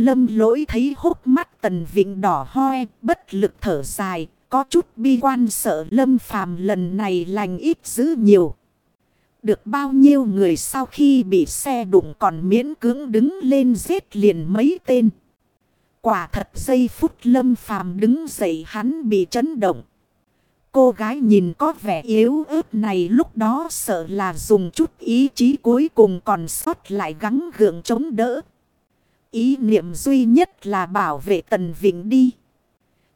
Lâm lỗi thấy hốc mắt tần vịnh đỏ hoe, bất lực thở dài, có chút bi quan sợ lâm phàm lần này lành ít dữ nhiều. Được bao nhiêu người sau khi bị xe đụng còn miễn cưỡng đứng lên giết liền mấy tên. Quả thật giây phút lâm phàm đứng dậy hắn bị chấn động. Cô gái nhìn có vẻ yếu ớt này lúc đó sợ là dùng chút ý chí cuối cùng còn sót lại gắng gượng chống đỡ. Ý niệm duy nhất là bảo vệ Tần Vịnh đi.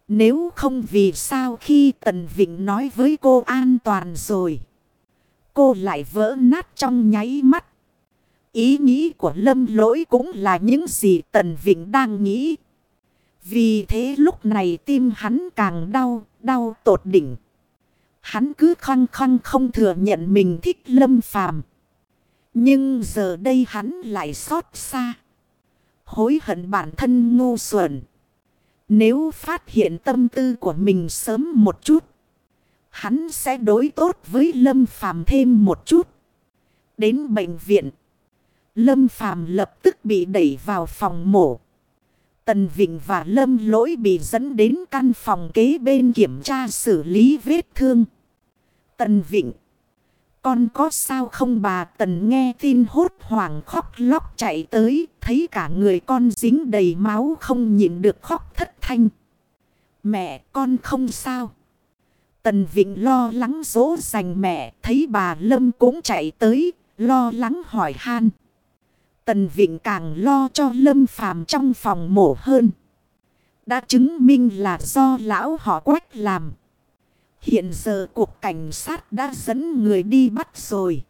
Nếu không vì sao khi Tần Vịnh nói với cô an toàn rồi. Cô lại vỡ nát trong nháy mắt. Ý nghĩ của Lâm Lỗi cũng là những gì Tần Vịnh đang nghĩ. Vì thế lúc này tim hắn càng đau, đau tột đỉnh. Hắn cứ khăng khăng không thừa nhận mình thích Lâm Phàm Nhưng giờ đây hắn lại xót xa. Hối hận bản thân ngu xuẩn. Nếu phát hiện tâm tư của mình sớm một chút. Hắn sẽ đối tốt với Lâm Phàm thêm một chút. Đến bệnh viện. Lâm Phàm lập tức bị đẩy vào phòng mổ. Tần Vịnh và Lâm Lỗi bị dẫn đến căn phòng kế bên kiểm tra xử lý vết thương. Tần Vịnh. Con có sao không bà Tần nghe tin hốt hoảng khóc lóc chạy tới. Thấy cả người con dính đầy máu không nhịn được khóc thất thanh. Mẹ, con không sao. Tần Vịnh lo lắng dỗ dành mẹ. Thấy bà Lâm cũng chạy tới. Lo lắng hỏi han. Tần Vịnh càng lo cho Lâm Phàm trong phòng mổ hơn. Đã chứng minh là do lão họ quách làm. Hiện giờ cuộc cảnh sát đã dẫn người đi bắt rồi.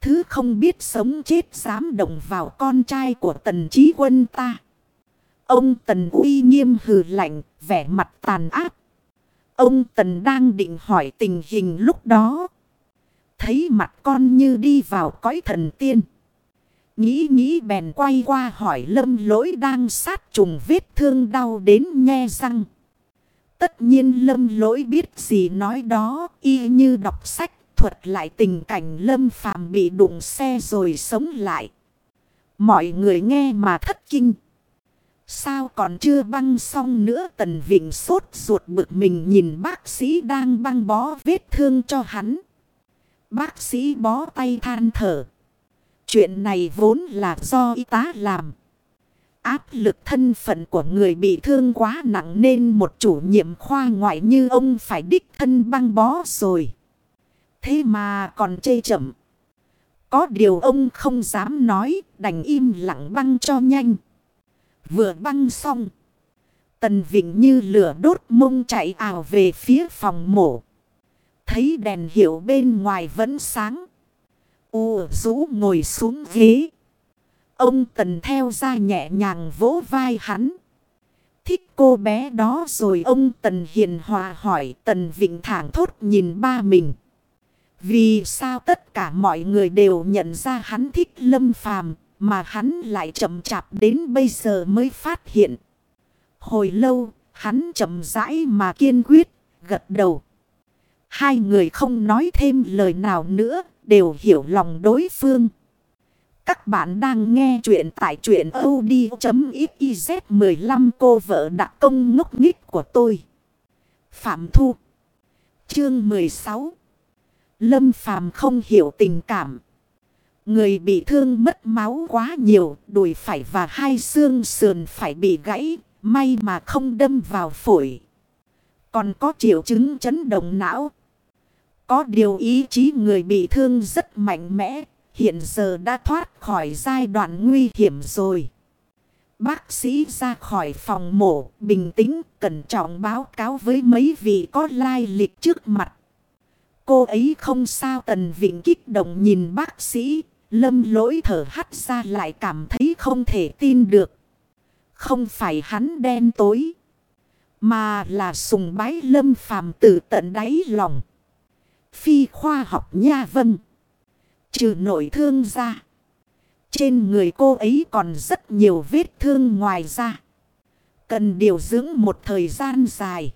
Thứ không biết sống chết dám động vào con trai của tần trí quân ta. Ông tần uy nghiêm hừ lạnh, vẻ mặt tàn ác. Ông tần đang định hỏi tình hình lúc đó. Thấy mặt con như đi vào cõi thần tiên. Nghĩ nghĩ bèn quay qua hỏi lâm lỗi đang sát trùng vết thương đau đến nhe răng. Tất nhiên lâm lỗi biết gì nói đó, y như đọc sách, thuật lại tình cảnh lâm phàm bị đụng xe rồi sống lại. Mọi người nghe mà thất kinh. Sao còn chưa băng xong nữa tần vịnh sốt ruột bực mình nhìn bác sĩ đang băng bó vết thương cho hắn. Bác sĩ bó tay than thở. Chuyện này vốn là do y tá làm. Áp lực thân phận của người bị thương quá nặng nên một chủ nhiệm khoa ngoại như ông phải đích thân băng bó rồi. Thế mà còn chê chậm. Có điều ông không dám nói, đành im lặng băng cho nhanh. Vừa băng xong. Tần Vịnh như lửa đốt mông chạy ảo về phía phòng mổ. Thấy đèn hiệu bên ngoài vẫn sáng. U rũ ngồi xuống ghế. Ông Tần theo ra nhẹ nhàng vỗ vai hắn. Thích cô bé đó rồi ông Tần hiền hòa hỏi Tần Vịnh thẳng thốt nhìn ba mình. Vì sao tất cả mọi người đều nhận ra hắn thích lâm phàm mà hắn lại chậm chạp đến bây giờ mới phát hiện. Hồi lâu, hắn chậm rãi mà kiên quyết, gật đầu. Hai người không nói thêm lời nào nữa, đều hiểu lòng đối phương. Các bạn đang nghe chuyện tại chuyện od.xyz 15 cô vợ đặc công ngốc nghích của tôi. Phạm Thu Chương 16 Lâm Phàm không hiểu tình cảm. Người bị thương mất máu quá nhiều, đùi phải và hai xương sườn phải bị gãy, may mà không đâm vào phổi. Còn có triệu chứng chấn động não. Có điều ý chí người bị thương rất mạnh mẽ, hiện giờ đã thoát khỏi giai đoạn nguy hiểm rồi. Bác sĩ ra khỏi phòng mổ, bình tĩnh, cẩn trọng báo cáo với mấy vị có lai lịch trước mặt. Cô ấy không sao tần vịnh kích động nhìn bác sĩ, lâm lỗi thở hắt ra lại cảm thấy không thể tin được. Không phải hắn đen tối, mà là sùng bái lâm phàm từ tận đáy lòng. Phi khoa học nha vâng. Trừ nội thương ra. Trên người cô ấy còn rất nhiều vết thương ngoài ra. Cần điều dưỡng một thời gian dài.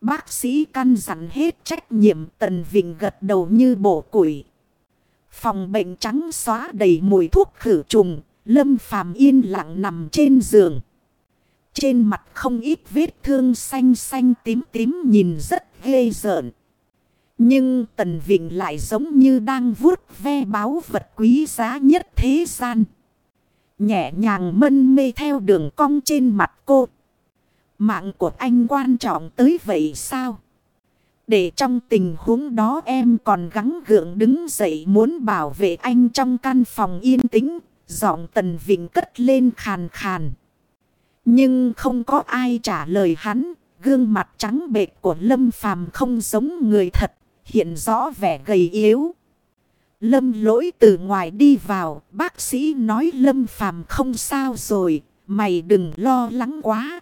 Bác sĩ căn dặn hết trách nhiệm Tần Vịnh gật đầu như bổ củi. Phòng bệnh trắng xóa đầy mùi thuốc khử trùng. Lâm Phàm yên lặng nằm trên giường. Trên mặt không ít vết thương xanh xanh tím tím nhìn rất ghê rợn. Nhưng Tần Vịnh lại giống như đang vuốt ve báo vật quý giá nhất thế gian. Nhẹ nhàng mân mê theo đường cong trên mặt cô. Mạng của anh quan trọng tới vậy sao? Để trong tình huống đó em còn gắng gượng đứng dậy muốn bảo vệ anh trong căn phòng yên tĩnh. Giọng Tần Vịnh cất lên khàn khàn. Nhưng không có ai trả lời hắn. Gương mặt trắng bệch của Lâm Phàm không giống người thật. Hiện rõ vẻ gầy yếu. Lâm lỗi từ ngoài đi vào. Bác sĩ nói Lâm Phàm không sao rồi. Mày đừng lo lắng quá.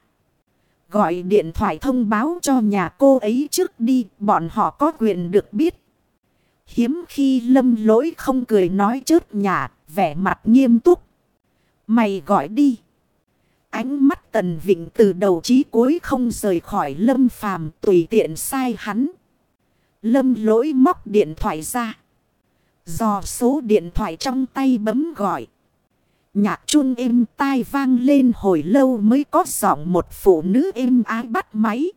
Gọi điện thoại thông báo cho nhà cô ấy trước đi. Bọn họ có quyền được biết. Hiếm khi lâm lỗi không cười nói chớp nhà. Vẻ mặt nghiêm túc. Mày gọi đi. Ánh mắt tần vịnh từ đầu chí cuối không rời khỏi lâm phàm tùy tiện sai hắn. Lâm lỗi móc điện thoại ra. Dò số điện thoại trong tay bấm gọi. Nhạc chun êm tai vang lên hồi lâu mới có giọng một phụ nữ êm ái bắt máy.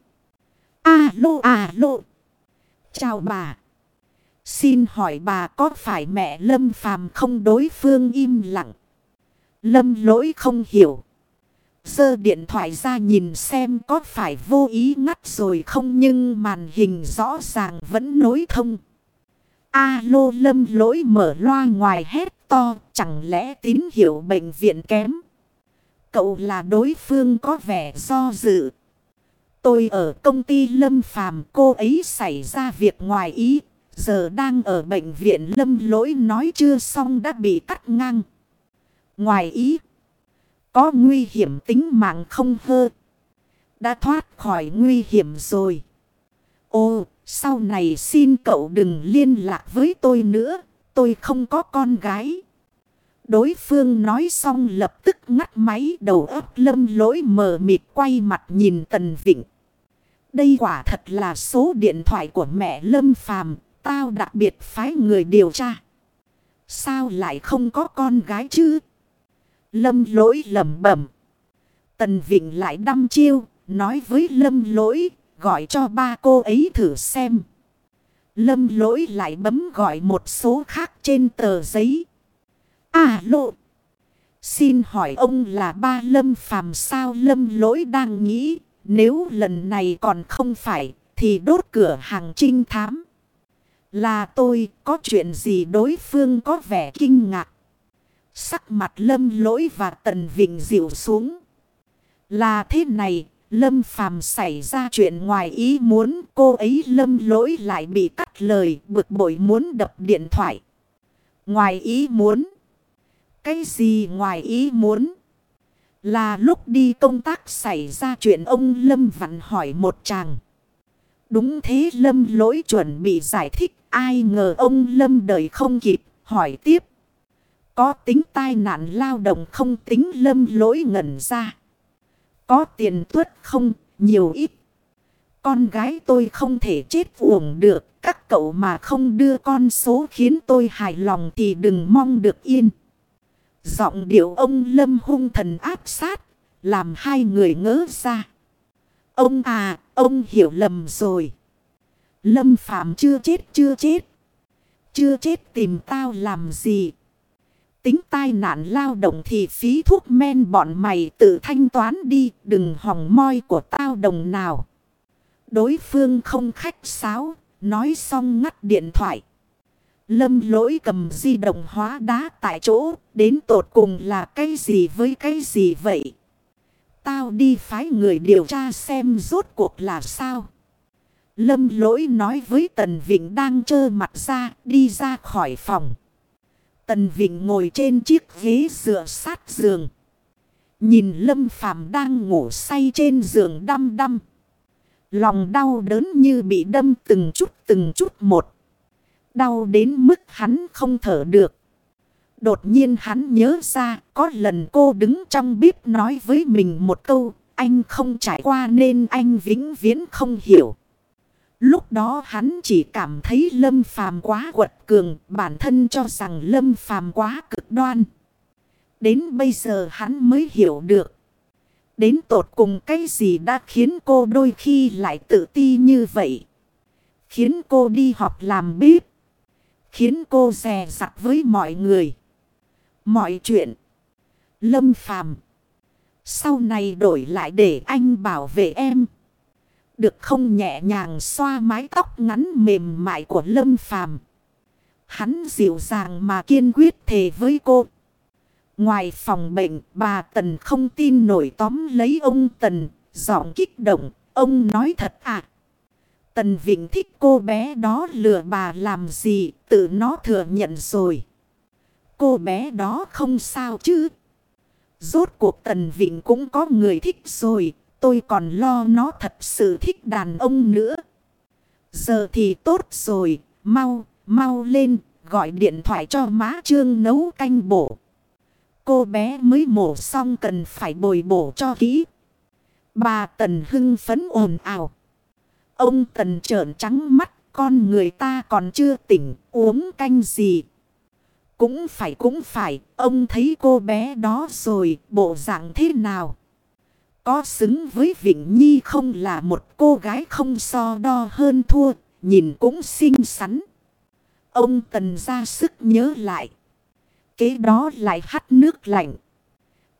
Alo alo. Chào bà. Xin hỏi bà có phải mẹ Lâm Phàm không đối phương im lặng. Lâm lỗi không hiểu. Giơ điện thoại ra nhìn xem có phải vô ý ngắt rồi không nhưng màn hình rõ ràng vẫn nối thông. Alo lâm lỗi mở loa ngoài hét to, chẳng lẽ tín hiệu bệnh viện kém. Cậu là đối phương có vẻ do dự. Tôi ở công ty lâm phàm, cô ấy xảy ra việc ngoài ý. Giờ đang ở bệnh viện lâm lỗi nói chưa xong đã bị cắt ngang. Ngoài ý. Có nguy hiểm tính mạng không hơ. Đã thoát khỏi nguy hiểm rồi. Ô, sau này xin cậu đừng liên lạc với tôi nữa. Tôi không có con gái. Đối phương nói xong lập tức ngắt máy đầu ấp lâm lỗi mờ mịt quay mặt nhìn Tần Vịnh. Đây quả thật là số điện thoại của mẹ Lâm Phàm Tao đặc biệt phái người điều tra. Sao lại không có con gái chứ? Lâm lỗi lầm bẩm. Tần Vịnh lại đăm chiêu, nói với Lâm lỗi, gọi cho ba cô ấy thử xem. Lâm lỗi lại bấm gọi một số khác trên tờ giấy. À lộ. Xin hỏi ông là ba Lâm phàm sao Lâm lỗi đang nghĩ. Nếu lần này còn không phải thì đốt cửa hàng trinh thám. Là tôi có chuyện gì đối phương có vẻ kinh ngạc. Sắc mặt lâm lỗi và tần vịnh dịu xuống. Là thế này, lâm phàm xảy ra chuyện ngoài ý muốn cô ấy lâm lỗi lại bị cắt lời bực bội muốn đập điện thoại. Ngoài ý muốn. Cái gì ngoài ý muốn? Là lúc đi công tác xảy ra chuyện ông Lâm vặn hỏi một chàng. Đúng thế Lâm lỗi chuẩn bị giải thích. Ai ngờ ông Lâm đời không kịp hỏi tiếp. Có tính tai nạn lao động không tính lâm lỗi ngẩn ra. Có tiền tuất không, nhiều ít. Con gái tôi không thể chết uổng được. Các cậu mà không đưa con số khiến tôi hài lòng thì đừng mong được yên. Giọng điệu ông Lâm hung thần áp sát. Làm hai người ngỡ ra. Ông à, ông hiểu lầm rồi. Lâm Phạm chưa chết chưa chết. Chưa chết tìm tao làm gì. Tính tai nạn lao động thì phí thuốc men bọn mày tự thanh toán đi. Đừng hòng moi của tao đồng nào. Đối phương không khách sáo. Nói xong ngắt điện thoại. Lâm lỗi cầm di động hóa đá tại chỗ. Đến tột cùng là cái gì với cái gì vậy? Tao đi phái người điều tra xem rốt cuộc là sao. Lâm lỗi nói với Tần Vịnh đang trơ mặt ra, đi ra khỏi phòng. Tần Vịnh ngồi trên chiếc ghế dựa sát giường. Nhìn Lâm Phàm đang ngủ say trên giường đăm đăm. Lòng đau đớn như bị đâm từng chút từng chút một. Đau đến mức hắn không thở được. Đột nhiên hắn nhớ ra, có lần cô đứng trong bếp nói với mình một câu. Anh không trải qua nên anh vĩnh viễn không hiểu. Lúc đó hắn chỉ cảm thấy lâm phàm quá quật cường, bản thân cho rằng lâm phàm quá cực đoan. Đến bây giờ hắn mới hiểu được. Đến tột cùng cái gì đã khiến cô đôi khi lại tự ti như vậy. Khiến cô đi học làm bếp. Khiến cô rè rặt với mọi người. Mọi chuyện. Lâm phàm. Sau này đổi lại để anh bảo vệ em. Được không nhẹ nhàng xoa mái tóc ngắn mềm mại của Lâm phàm. Hắn dịu dàng mà kiên quyết thề với cô. Ngoài phòng bệnh, bà Tần không tin nổi tóm lấy ông Tần, giọng kích động, ông nói thật à. Tần Vịnh thích cô bé đó lừa bà làm gì, tự nó thừa nhận rồi. Cô bé đó không sao chứ. Rốt cuộc Tần Vịnh cũng có người thích rồi, tôi còn lo nó thật sự thích đàn ông nữa. Giờ thì tốt rồi, mau, mau lên, gọi điện thoại cho má Trương nấu canh bổ. Cô bé mới mổ xong cần phải bồi bổ cho kỹ. Bà Tần hưng phấn ồn ào. Ông Tần trợn trắng mắt, con người ta còn chưa tỉnh, uống canh gì. Cũng phải cũng phải, ông thấy cô bé đó rồi, bộ dạng thế nào? Có xứng với Vịnh Nhi không là một cô gái không so đo hơn thua, nhìn cũng xinh xắn. Ông Tần ra sức nhớ lại. Kế đó lại hắt nước lạnh.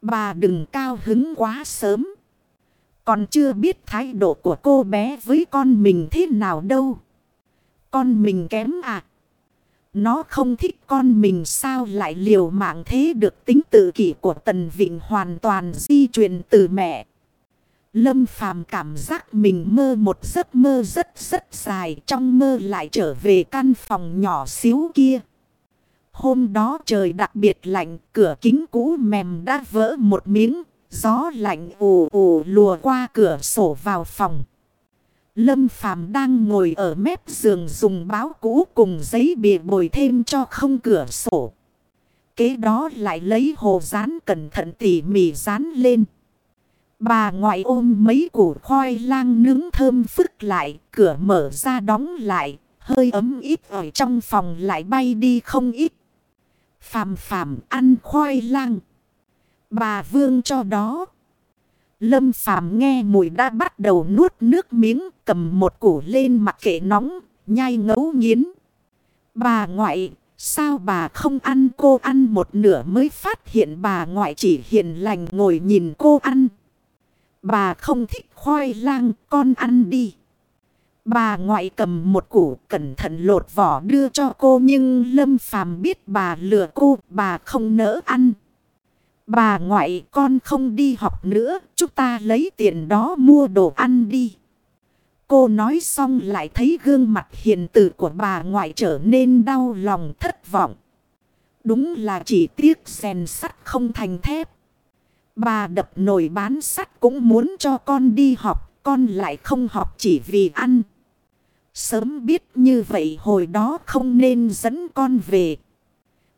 Bà đừng cao hứng quá sớm. Còn chưa biết thái độ của cô bé với con mình thế nào đâu. Con mình kém à. Nó không thích con mình sao lại liều mạng thế được tính tự kỷ của Tần Vịnh hoàn toàn di truyền từ mẹ. Lâm Phàm cảm giác mình mơ một giấc mơ rất rất dài trong mơ lại trở về căn phòng nhỏ xíu kia. Hôm đó trời đặc biệt lạnh, cửa kính cũ mềm đã vỡ một miếng, gió lạnh ù ù lùa qua cửa sổ vào phòng. Lâm Phàm đang ngồi ở mép giường dùng báo cũ cùng giấy bìa bồi thêm cho không cửa sổ. Kế đó lại lấy hồ dán cẩn thận tỉ mỉ dán lên. Bà ngoại ôm mấy củ khoai lang nướng thơm phức lại, cửa mở ra đóng lại, hơi ấm ít ở trong phòng lại bay đi không ít. Phàm phàm ăn khoai lang. Bà vương cho đó. Lâm phàm nghe mùi đã bắt đầu nuốt nước miếng cầm một củ lên mặt kệ nóng, nhai ngấu nghiến. Bà ngoại, sao bà không ăn cô ăn một nửa mới phát hiện bà ngoại chỉ hiền lành ngồi nhìn cô ăn. Bà không thích khoai lang, con ăn đi. Bà ngoại cầm một củ cẩn thận lột vỏ đưa cho cô nhưng Lâm Phàm biết bà lừa cô, bà không nỡ ăn. Bà ngoại con không đi học nữa, chúng ta lấy tiền đó mua đồ ăn đi. Cô nói xong lại thấy gương mặt hiền tử của bà ngoại trở nên đau lòng thất vọng. Đúng là chỉ tiếc rèn sắt không thành thép. Bà đập nồi bán sắt cũng muốn cho con đi học, con lại không học chỉ vì ăn. Sớm biết như vậy hồi đó không nên dẫn con về.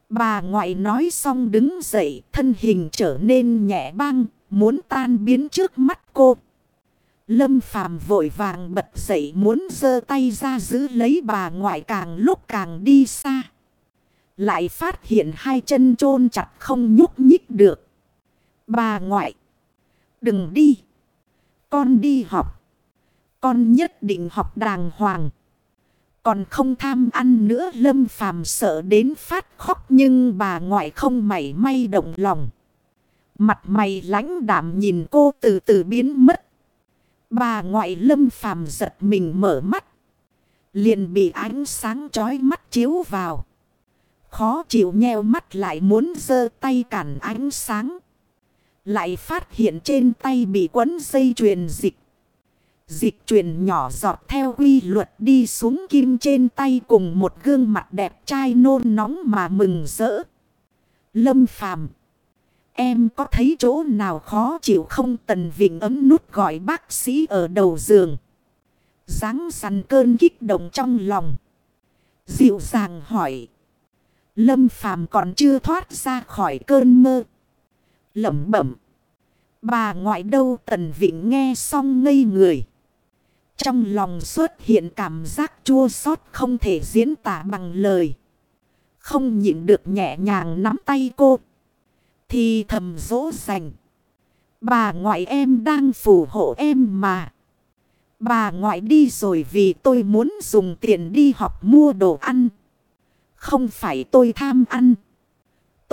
Bà ngoại nói xong đứng dậy, thân hình trở nên nhẹ băng, muốn tan biến trước mắt cô. Lâm Phàm vội vàng bật dậy muốn giơ tay ra giữ lấy bà ngoại càng lúc càng đi xa. Lại phát hiện hai chân chôn chặt không nhúc nhích được. Bà ngoại. Đừng đi. Con đi học. Con nhất định học đàng hoàng. Còn không tham ăn nữa, lâm phàm sợ đến phát khóc nhưng bà ngoại không mảy may động lòng. Mặt mày lãnh đảm nhìn cô từ từ biến mất. Bà ngoại lâm phàm giật mình mở mắt. Liền bị ánh sáng chói mắt chiếu vào. Khó chịu nheo mắt lại muốn giơ tay cản ánh sáng. Lại phát hiện trên tay bị quấn dây chuyền dịch. Dịch truyền nhỏ giọt theo quy luật đi xuống kim trên tay cùng một gương mặt đẹp trai nôn nóng mà mừng rỡ. Lâm phàm. Em có thấy chỗ nào khó chịu không tần vịnh ấm nút gọi bác sĩ ở đầu giường. dáng săn cơn kích động trong lòng. Dịu dàng hỏi. Lâm phàm còn chưa thoát ra khỏi cơn mơ. Lẩm bẩm. Bà ngoại đâu tần vịnh nghe xong ngây người. Trong lòng xuất hiện cảm giác chua xót không thể diễn tả bằng lời. Không nhịn được nhẹ nhàng nắm tay cô. Thì thầm dỗ dành. Bà ngoại em đang phù hộ em mà. Bà ngoại đi rồi vì tôi muốn dùng tiền đi học mua đồ ăn. Không phải tôi tham ăn.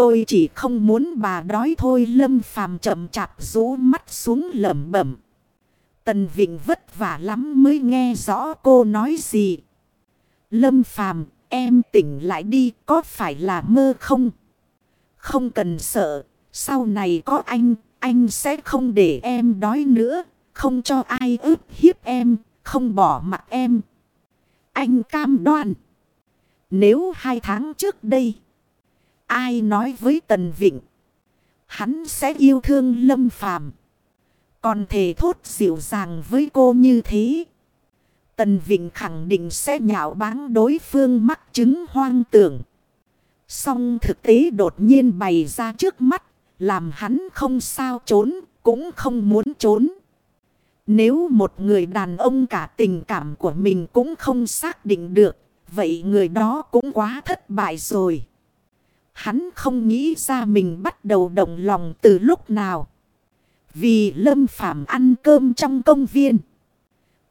Tôi chỉ không muốn bà đói thôi lâm phàm chậm chạp rú mắt xuống lẩm bẩm. Tần Vịnh vất vả lắm mới nghe rõ cô nói gì. Lâm phàm, em tỉnh lại đi, có phải là mơ không? Không cần sợ, sau này có anh, anh sẽ không để em đói nữa, không cho ai ức hiếp em, không bỏ mặt em. Anh cam đoan. Nếu hai tháng trước đây, ai nói với Tần Vịnh, hắn sẽ yêu thương Lâm Phàm Còn thể thốt dịu dàng với cô như thế. Tần Vịnh khẳng định sẽ nhạo báng đối phương mắc chứng hoang tưởng. Song thực tế đột nhiên bày ra trước mắt, làm hắn không sao trốn, cũng không muốn trốn. Nếu một người đàn ông cả tình cảm của mình cũng không xác định được, vậy người đó cũng quá thất bại rồi. Hắn không nghĩ ra mình bắt đầu động lòng từ lúc nào. Vì Lâm Phạm ăn cơm trong công viên.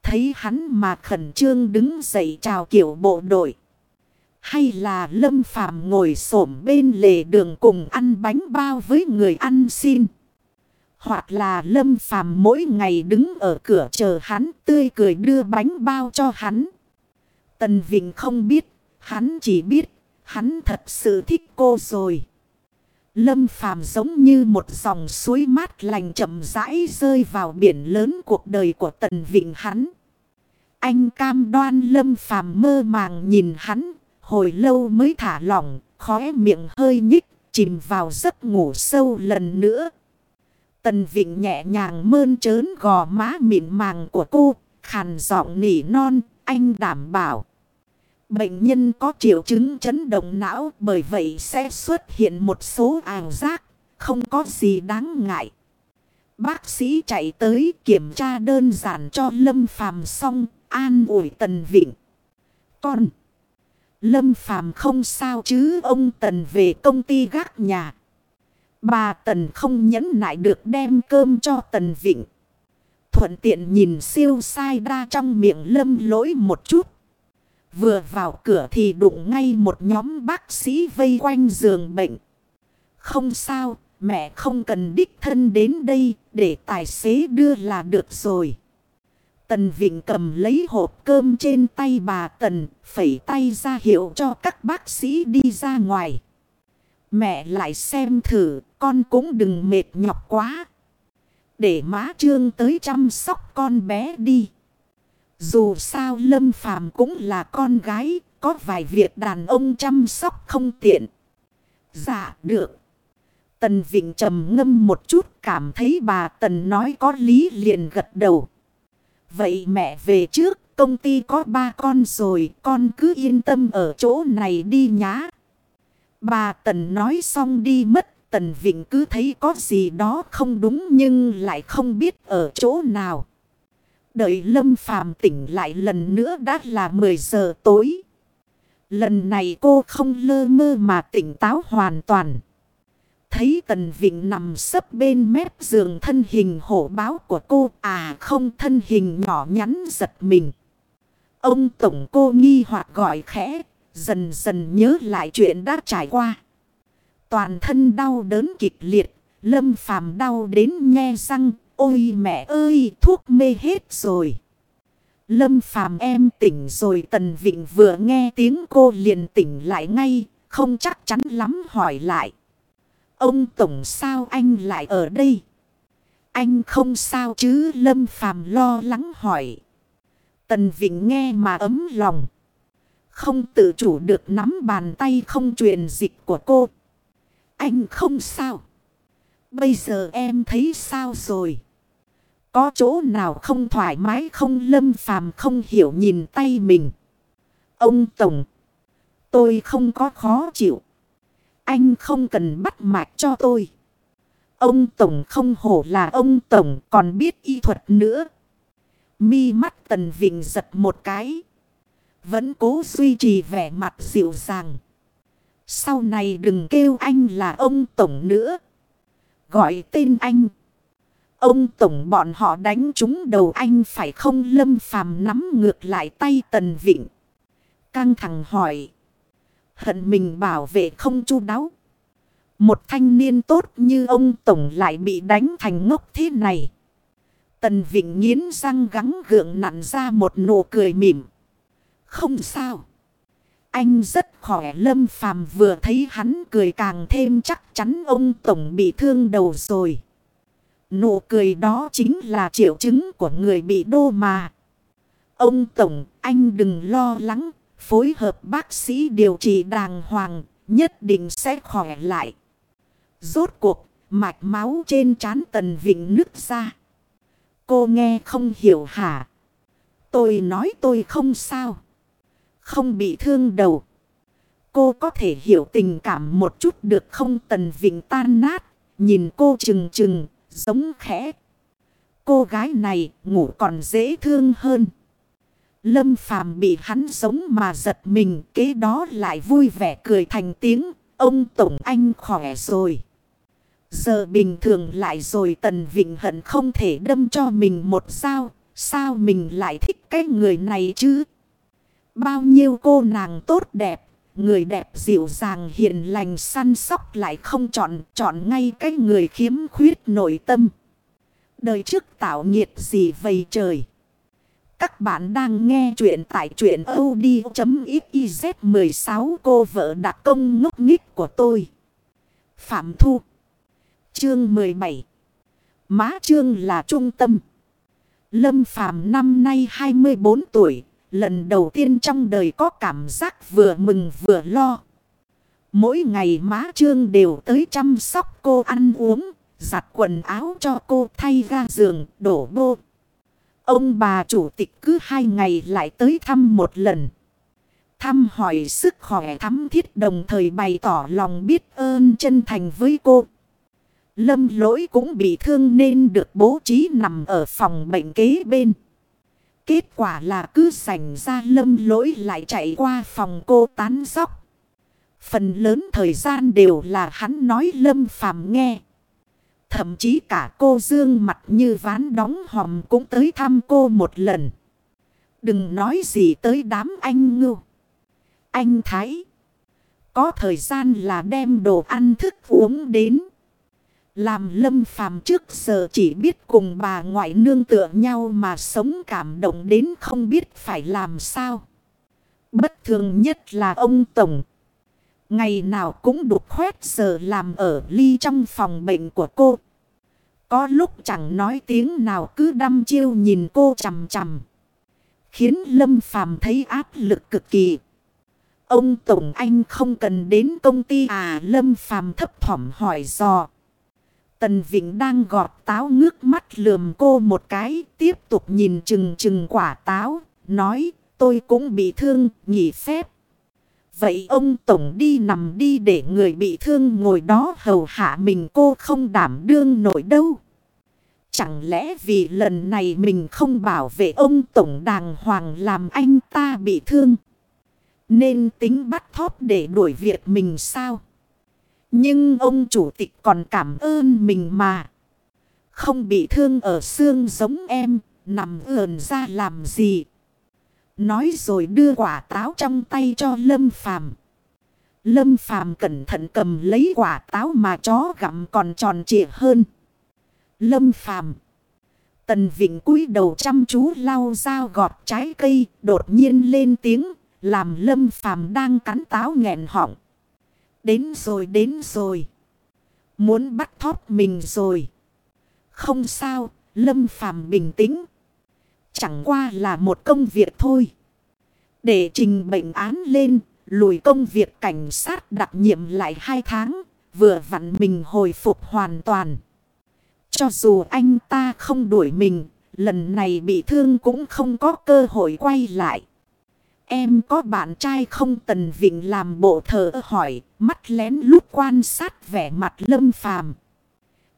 Thấy hắn mà khẩn trương đứng dậy chào kiểu bộ đội. Hay là Lâm Phạm ngồi xổm bên lề đường cùng ăn bánh bao với người ăn xin. Hoặc là Lâm Phàm mỗi ngày đứng ở cửa chờ hắn tươi cười đưa bánh bao cho hắn. Tần Vịnh không biết, hắn chỉ biết, hắn thật sự thích cô rồi. Lâm Phàm giống như một dòng suối mát lành chậm rãi rơi vào biển lớn cuộc đời của Tần Vịnh hắn. Anh cam đoan Lâm Phàm mơ màng nhìn hắn, hồi lâu mới thả lỏng, khóe miệng hơi nhích, chìm vào giấc ngủ sâu lần nữa. Tần Vịnh nhẹ nhàng mơn trớn gò má mịn màng của cô, khàn giọng nỉ non, anh đảm bảo. Bệnh nhân có triệu chứng chấn động não bởi vậy sẽ xuất hiện một số ảo giác, không có gì đáng ngại. Bác sĩ chạy tới kiểm tra đơn giản cho Lâm Phàm xong, an ủi Tần Vịnh. Con! Lâm Phàm không sao chứ ông Tần về công ty gác nhà. Bà Tần không nhẫn nại được đem cơm cho Tần Vịnh. Thuận tiện nhìn siêu sai đa trong miệng lâm lỗi một chút. Vừa vào cửa thì đụng ngay một nhóm bác sĩ vây quanh giường bệnh. Không sao, mẹ không cần đích thân đến đây để tài xế đưa là được rồi. Tần Vịnh cầm lấy hộp cơm trên tay bà Tần, phẩy tay ra hiệu cho các bác sĩ đi ra ngoài. Mẹ lại xem thử, con cũng đừng mệt nhọc quá. Để má trương tới chăm sóc con bé đi. Dù sao Lâm Phàm cũng là con gái, có vài việc đàn ông chăm sóc không tiện. Dạ, được. Tần Vịnh trầm ngâm một chút cảm thấy bà Tần nói có lý liền gật đầu. Vậy mẹ về trước, công ty có ba con rồi, con cứ yên tâm ở chỗ này đi nhá. Bà Tần nói xong đi mất, Tần Vịnh cứ thấy có gì đó không đúng nhưng lại không biết ở chỗ nào. Đợi Lâm Phàm tỉnh lại lần nữa đã là 10 giờ tối. Lần này cô không lơ mơ mà tỉnh táo hoàn toàn. Thấy Tần Vịnh nằm sấp bên mép giường thân hình hổ báo của cô à không, thân hình nhỏ nhắn giật mình. Ông Tổng cô nghi hoặc gọi khẽ, Dần dần nhớ lại chuyện đã trải qua. Toàn thân đau đớn kịch liệt. Lâm phàm đau đến nghe răng. Ôi mẹ ơi, thuốc mê hết rồi. Lâm phàm em tỉnh rồi, Tần Vịnh vừa nghe tiếng cô liền tỉnh lại ngay. Không chắc chắn lắm hỏi lại. Ông Tổng sao anh lại ở đây? Anh không sao chứ Lâm phàm lo lắng hỏi. Tần Vịnh nghe mà ấm lòng. Không tự chủ được nắm bàn tay không truyền dịch của cô. Anh không sao. Bây giờ em thấy sao rồi? Có chỗ nào không thoải mái, không lâm phàm, không hiểu nhìn tay mình. Ông Tổng. Tôi không có khó chịu. Anh không cần bắt mạch cho tôi. Ông Tổng không hổ là ông Tổng, còn biết y thuật nữa. Mi mắt Tần Vịnh giật một cái. Vẫn cố duy trì vẻ mặt dịu dàng. Sau này đừng kêu anh là ông Tổng nữa. gọi tên anh. Ông Tổng bọn họ đánh trúng đầu anh phải không lâm phàm nắm ngược lại tay Tần Vịnh. Căng thẳng hỏi. Hận mình bảo vệ không chu đáo. Một thanh niên tốt như ông Tổng lại bị đánh thành ngốc thế này. Tần Vịnh nghiến răng gắng gượng nặn ra một nụ cười mỉm. Không sao. Anh rất khỏe, lâm phàm vừa thấy hắn cười càng thêm chắc chắn ông Tổng bị thương đầu rồi. Nụ cười đó chính là triệu chứng của người bị đô mà. Ông Tổng, anh đừng lo lắng, phối hợp bác sĩ điều trị đàng hoàng, nhất định sẽ khỏe lại. Rốt cuộc, mạch máu trên trán tần vịnh nứt ra. Cô nghe không hiểu hả? Tôi nói tôi không sao. Không bị thương đầu. Cô có thể hiểu tình cảm một chút được không tần vịnh tan nát. Nhìn cô chừng chừng, giống khẽ. Cô gái này ngủ còn dễ thương hơn. Lâm phàm bị hắn giống mà giật mình. Kế đó lại vui vẻ cười thành tiếng. Ông Tổng Anh khỏe rồi. Giờ bình thường lại rồi, Tần Vịnh hận không thể đâm cho mình một sao. Sao mình lại thích cái người này chứ? Bao nhiêu cô nàng tốt đẹp. Người đẹp dịu dàng hiền lành săn sóc lại không chọn. Chọn ngay cái người khiếm khuyết nội tâm. Đời trước tạo nghiệt gì vầy trời. Các bạn đang nghe chuyện tại chuyện od.xyz 16 cô vợ đặc công ngốc nghích của tôi. Phạm Thu Chương 17 Má Chương là trung tâm Lâm Phạm năm nay 24 tuổi Lần đầu tiên trong đời có cảm giác vừa mừng vừa lo. Mỗi ngày má Trương đều tới chăm sóc cô ăn uống, Giặt quần áo cho cô thay ga giường, đổ bô. Ông bà chủ tịch cứ hai ngày lại tới thăm một lần. Thăm hỏi sức khỏe thắm thiết đồng thời bày tỏ lòng biết ơn chân thành với cô. Lâm lỗi cũng bị thương nên được bố trí nằm ở phòng bệnh kế bên. Kết quả là cứ sành ra lâm lỗi lại chạy qua phòng cô tán dóc. Phần lớn thời gian đều là hắn nói lâm phàm nghe. Thậm chí cả cô dương mặt như ván đóng hòm cũng tới thăm cô một lần. Đừng nói gì tới đám anh ngưu. Anh Thái. Có thời gian là đem đồ ăn thức uống đến. Làm lâm phàm trước giờ chỉ biết cùng bà ngoại nương tựa nhau mà sống cảm động đến không biết phải làm sao. Bất thường nhất là ông Tổng. Ngày nào cũng đục khoét giờ làm ở ly trong phòng bệnh của cô. Có lúc chẳng nói tiếng nào cứ đăm chiêu nhìn cô chằm chằm. Khiến Lâm Phàm thấy áp lực cực kỳ. Ông Tổng Anh không cần đến công ty à Lâm Phàm thấp thỏm hỏi dò. Tần Vịnh đang gọt táo ngước mắt lườm cô một cái, tiếp tục nhìn chừng chừng quả táo, nói tôi cũng bị thương, nghỉ phép. Vậy ông Tổng đi nằm đi để người bị thương ngồi đó hầu hạ mình cô không đảm đương nổi đâu. Chẳng lẽ vì lần này mình không bảo vệ ông Tổng đàng hoàng làm anh ta bị thương. Nên tính bắt thóp để đuổi việc mình sao? Nhưng ông chủ tịch còn cảm ơn mình mà. Không bị thương ở xương giống em, nằm ườn ra làm gì. Nói rồi đưa quả táo trong tay cho Lâm Phàm. Lâm Phàm cẩn thận cầm lấy quả táo mà chó gặm còn tròn trịa hơn. Lâm Phàm Tần Vịnh cúi đầu chăm chú lau dao gọt trái cây, đột nhiên lên tiếng, làm Lâm Phàm đang cắn táo nghẹn họng. Đến rồi đến rồi. Muốn bắt thóp mình rồi. Không sao, Lâm Phàm bình tĩnh. Chẳng qua là một công việc thôi. Để trình bệnh án lên, lùi công việc cảnh sát đặc nhiệm lại hai tháng, vừa vặn mình hồi phục hoàn toàn. Cho dù anh ta không đuổi mình, lần này bị thương cũng không có cơ hội quay lại. Em có bạn trai không Tần Vịnh làm bộ thờ hỏi, mắt lén lút quan sát vẻ mặt lâm phàm.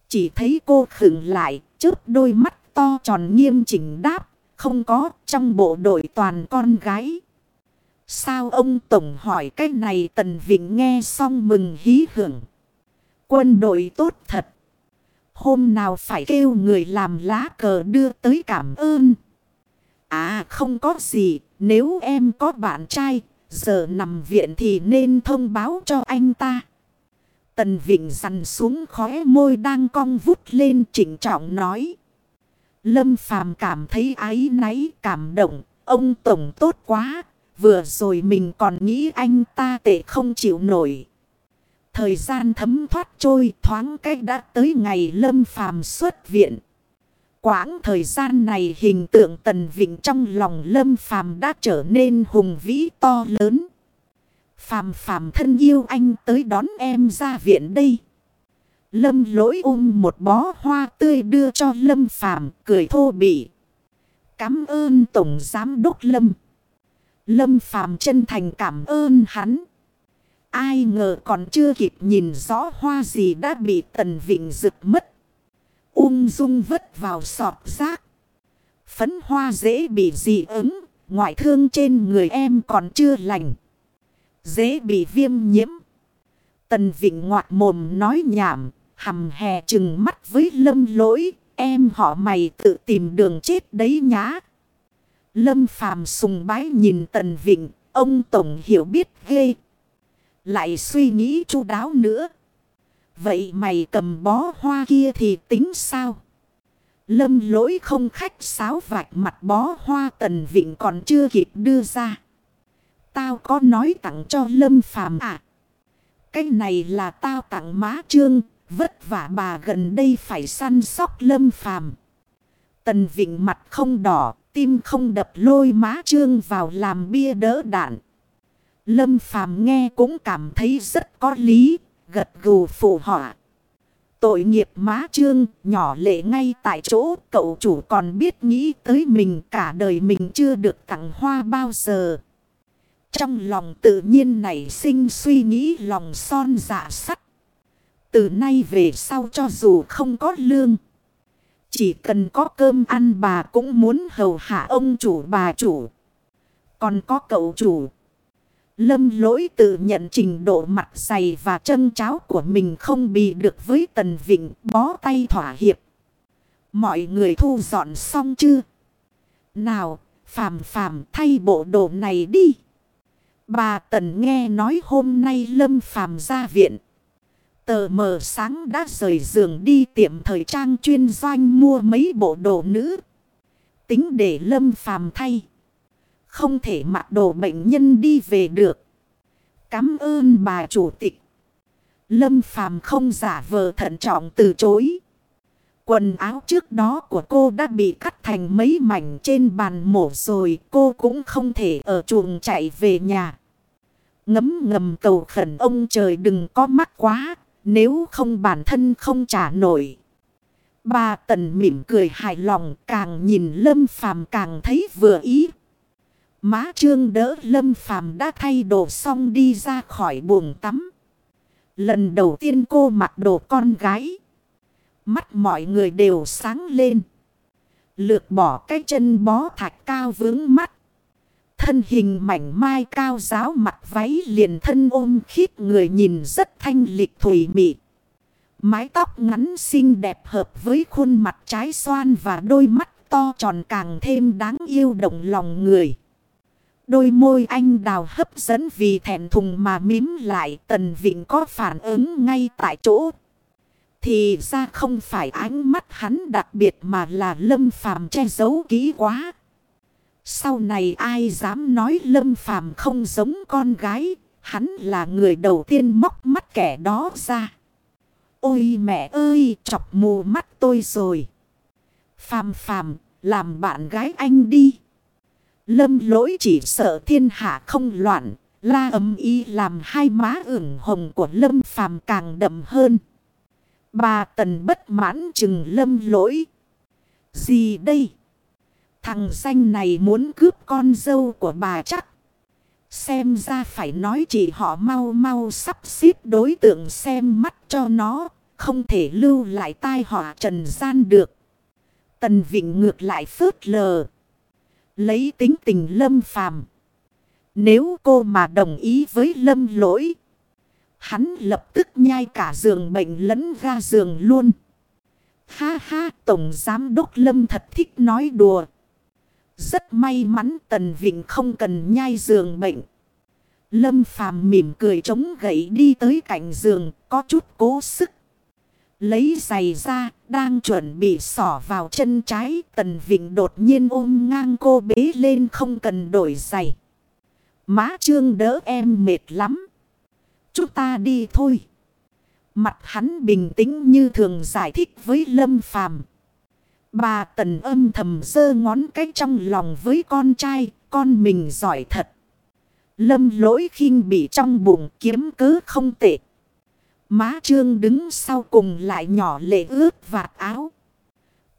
Chỉ thấy cô khựng lại, chớp đôi mắt to tròn nghiêm chỉnh đáp, không có trong bộ đội toàn con gái. Sao ông Tổng hỏi cái này Tần Vịnh nghe xong mừng hí hưởng. Quân đội tốt thật. Hôm nào phải kêu người làm lá cờ đưa tới cảm ơn. À không có gì, nếu em có bạn trai, giờ nằm viện thì nên thông báo cho anh ta. Tần Vịnh dằn xuống khóe môi đang cong vút lên chỉnh trọng nói. Lâm Phàm cảm thấy ái náy cảm động, ông Tổng tốt quá, vừa rồi mình còn nghĩ anh ta tệ không chịu nổi. Thời gian thấm thoát trôi thoáng cách đã tới ngày Lâm Phàm xuất viện. Quãng thời gian này hình tượng Tần Vịnh trong lòng Lâm Phàm đã trở nên hùng vĩ to lớn. Phàm phàm thân yêu anh tới đón em ra viện đây. Lâm lỗi ôm một bó hoa tươi đưa cho Lâm phàm, cười thô bỉ. Cảm ơn Tổng Giám Đốc Lâm. Lâm phàm chân thành cảm ơn hắn. Ai ngờ còn chưa kịp nhìn rõ hoa gì đã bị Tần Vịnh rực mất. Ung dung vất vào sọt rác. Phấn hoa dễ bị dị ứng, ngoại thương trên người em còn chưa lành. Dễ bị viêm nhiễm. Tần Vịnh ngoạt mồm nói nhảm, hầm hè chừng mắt với lâm lỗi. Em họ mày tự tìm đường chết đấy nhá. Lâm phàm sùng bái nhìn Tần Vịnh, ông Tổng hiểu biết ghê. Lại suy nghĩ chu đáo nữa. Vậy mày cầm bó hoa kia thì tính sao? Lâm lỗi không khách sáo vạch mặt bó hoa Tần Vịnh còn chưa kịp đưa ra. Tao có nói tặng cho Lâm Phàm à? Cái này là tao tặng má trương, vất vả bà gần đây phải săn sóc Lâm Phàm. Tần Vịnh mặt không đỏ, tim không đập lôi má trương vào làm bia đỡ đạn. Lâm Phàm nghe cũng cảm thấy rất có lý, gật gù phụ họa. Tội nghiệp má trương, nhỏ lệ ngay tại chỗ, cậu chủ còn biết nghĩ tới mình cả đời mình chưa được tặng hoa bao giờ. Trong lòng tự nhiên nảy sinh suy nghĩ lòng son dạ sắt. Từ nay về sau cho dù không có lương. Chỉ cần có cơm ăn bà cũng muốn hầu hạ ông chủ bà chủ. Còn có cậu chủ. Lâm lỗi tự nhận trình độ mặt dày và chân cháo của mình không bị được với Tần Vịnh bó tay thỏa hiệp. Mọi người thu dọn xong chưa? Nào, phàm phàm thay bộ đồ này đi. Bà Tần nghe nói hôm nay Lâm Phàm ra viện. Tờ mờ sáng đã rời giường đi tiệm thời trang chuyên doanh mua mấy bộ đồ nữ. Tính để Lâm Phàm thay. Không thể mặc đồ bệnh nhân đi về được. Cảm ơn bà chủ tịch. Lâm Phàm không giả vờ thận trọng từ chối. Quần áo trước đó của cô đã bị cắt thành mấy mảnh trên bàn mổ rồi. Cô cũng không thể ở chuồng chạy về nhà. Ngấm ngầm cầu khẩn ông trời đừng có mắc quá. Nếu không bản thân không trả nổi. Bà Tần mỉm cười hài lòng, càng nhìn Lâm Phàm càng thấy vừa ý. Má trương đỡ Lâm Phàm đã thay đồ xong đi ra khỏi buồng tắm. Lần đầu tiên cô mặc đồ con gái. Mắt mọi người đều sáng lên. Lược bỏ cái chân bó thạch cao vướng mắt. Thân hình mảnh mai cao giáo mặt váy liền thân ôm khít người nhìn rất thanh lịch thủy mị. Mái tóc ngắn xinh đẹp hợp với khuôn mặt trái xoan và đôi mắt to tròn càng thêm đáng yêu động lòng người. Đôi môi anh đào hấp dẫn vì thẹn thùng mà mím lại tần vịnh có phản ứng ngay tại chỗ. Thì ra không phải ánh mắt hắn đặc biệt mà là lâm phàm che giấu kỹ quá. Sau này ai dám nói lâm phàm không giống con gái, hắn là người đầu tiên móc mắt kẻ đó ra. Ôi mẹ ơi, chọc mù mắt tôi rồi. Phàm phàm, làm bạn gái anh đi. Lâm lỗi chỉ sợ thiên hạ không loạn, la ấm y làm hai má ửng hồng của lâm phàm càng đậm hơn. Bà tần bất mãn chừng lâm lỗi. Gì đây? Thằng danh này muốn cướp con dâu của bà chắc. Xem ra phải nói chỉ họ mau mau sắp xếp đối tượng xem mắt cho nó. Không thể lưu lại tai họa trần gian được. Tần Vịnh ngược lại phớt lờ. Lấy tính tình lâm phàm. Nếu cô mà đồng ý với lâm lỗi. Hắn lập tức nhai cả giường bệnh lẫn ga giường luôn. Ha ha, Tổng Giám Đốc Lâm thật thích nói đùa. Rất may mắn Tần Vịnh không cần nhai giường bệnh. Lâm Phàm mỉm cười chống gậy đi tới cạnh giường, có chút cố sức. Lấy giày ra, đang chuẩn bị xỏ vào chân trái. Tần Vịnh đột nhiên ôm ngang cô bế lên không cần đổi giày. Má trương đỡ em mệt lắm. Chúng ta đi thôi. Mặt hắn bình tĩnh như thường giải thích với Lâm Phàm. Bà Tần âm thầm giơ ngón cái trong lòng với con trai, con mình giỏi thật. Lâm lỗi khinh bị trong bụng kiếm cứ không tệ. Má trương đứng sau cùng lại nhỏ lệ ướt vạt áo.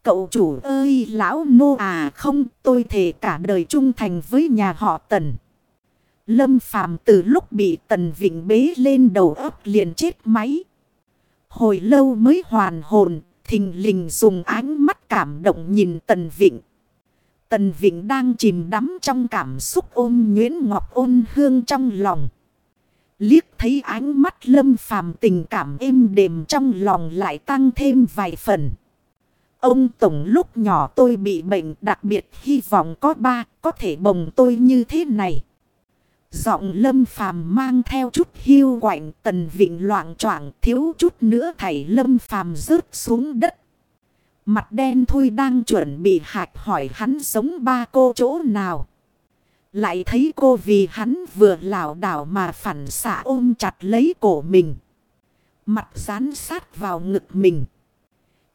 Cậu chủ ơi lão nô à không tôi thề cả đời trung thành với nhà họ tần. Lâm phàm từ lúc bị tần vịnh bế lên đầu ấp liền chết máy. Hồi lâu mới hoàn hồn, thình lình dùng ánh mắt cảm động nhìn tần vịnh. Tần Vịnh đang chìm đắm trong cảm xúc ôm Nguyễn Ngọc ôn hương trong lòng. Liếc thấy ánh mắt lâm phàm tình cảm êm đềm trong lòng lại tăng thêm vài phần. Ông Tổng lúc nhỏ tôi bị bệnh, đặc biệt hy vọng có ba, có thể bồng tôi như thế này. Giọng lâm phàm mang theo chút hiu quạnh, tần vịnh loạn choạng, thiếu chút nữa thảy lâm phàm rớt xuống đất. Mặt đen thui đang chuẩn bị hạch hỏi hắn sống ba cô chỗ nào. Lại thấy cô vì hắn vừa lảo đảo mà phản xạ ôm chặt lấy cổ mình. Mặt dán sát vào ngực mình.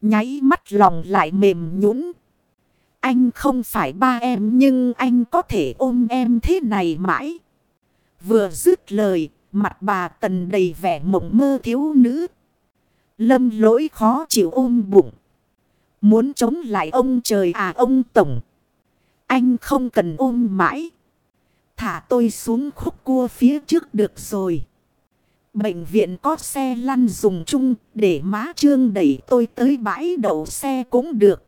Nháy mắt lòng lại mềm nhũn. Anh không phải ba em nhưng anh có thể ôm em thế này mãi. Vừa dứt lời, mặt bà tần đầy vẻ mộng mơ thiếu nữ. Lâm lỗi khó chịu ôm bụng. Muốn chống lại ông trời à ông Tổng. Anh không cần ôm mãi. Thả tôi xuống khúc cua phía trước được rồi. Bệnh viện có xe lăn dùng chung để má trương đẩy tôi tới bãi đậu xe cũng được.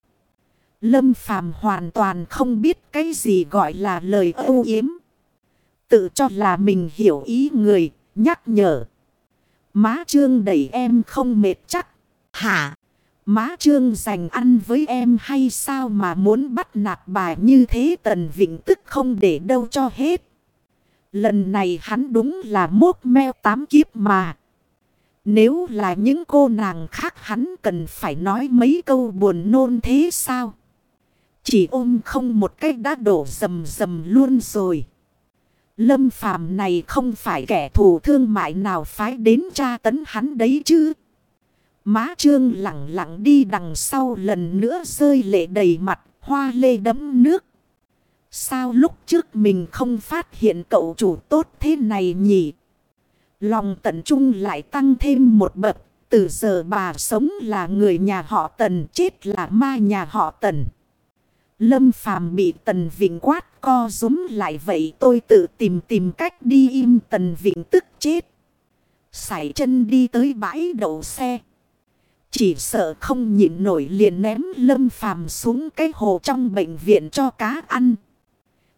Lâm Phàm hoàn toàn không biết cái gì gọi là lời âu yếm. Tự cho là mình hiểu ý người, nhắc nhở. Má trương đẩy em không mệt chắc. Hả? Má trương dành ăn với em hay sao mà muốn bắt nạt bà như thế tần vịnh tức không để đâu cho hết. Lần này hắn đúng là mốt meo tám kiếp mà. Nếu là những cô nàng khác hắn cần phải nói mấy câu buồn nôn thế sao? Chỉ ôm không một cách đã đổ rầm rầm luôn rồi. Lâm phàm này không phải kẻ thù thương mại nào phái đến tra tấn hắn đấy chứ. Má trương lặng lặng đi đằng sau lần nữa rơi lệ đầy mặt, hoa lê đấm nước. Sao lúc trước mình không phát hiện cậu chủ tốt thế này nhỉ? Lòng tận trung lại tăng thêm một bậc. Từ giờ bà sống là người nhà họ Tần, chết là ma nhà họ Tần. Lâm Phàm bị Tần Vịnh quát co rúm lại vậy tôi tự tìm tìm cách đi im Tần Vịnh tức chết. Sải chân đi tới bãi đậu xe. Chỉ sợ không nhịn nổi liền ném lâm phàm xuống cái hồ trong bệnh viện cho cá ăn.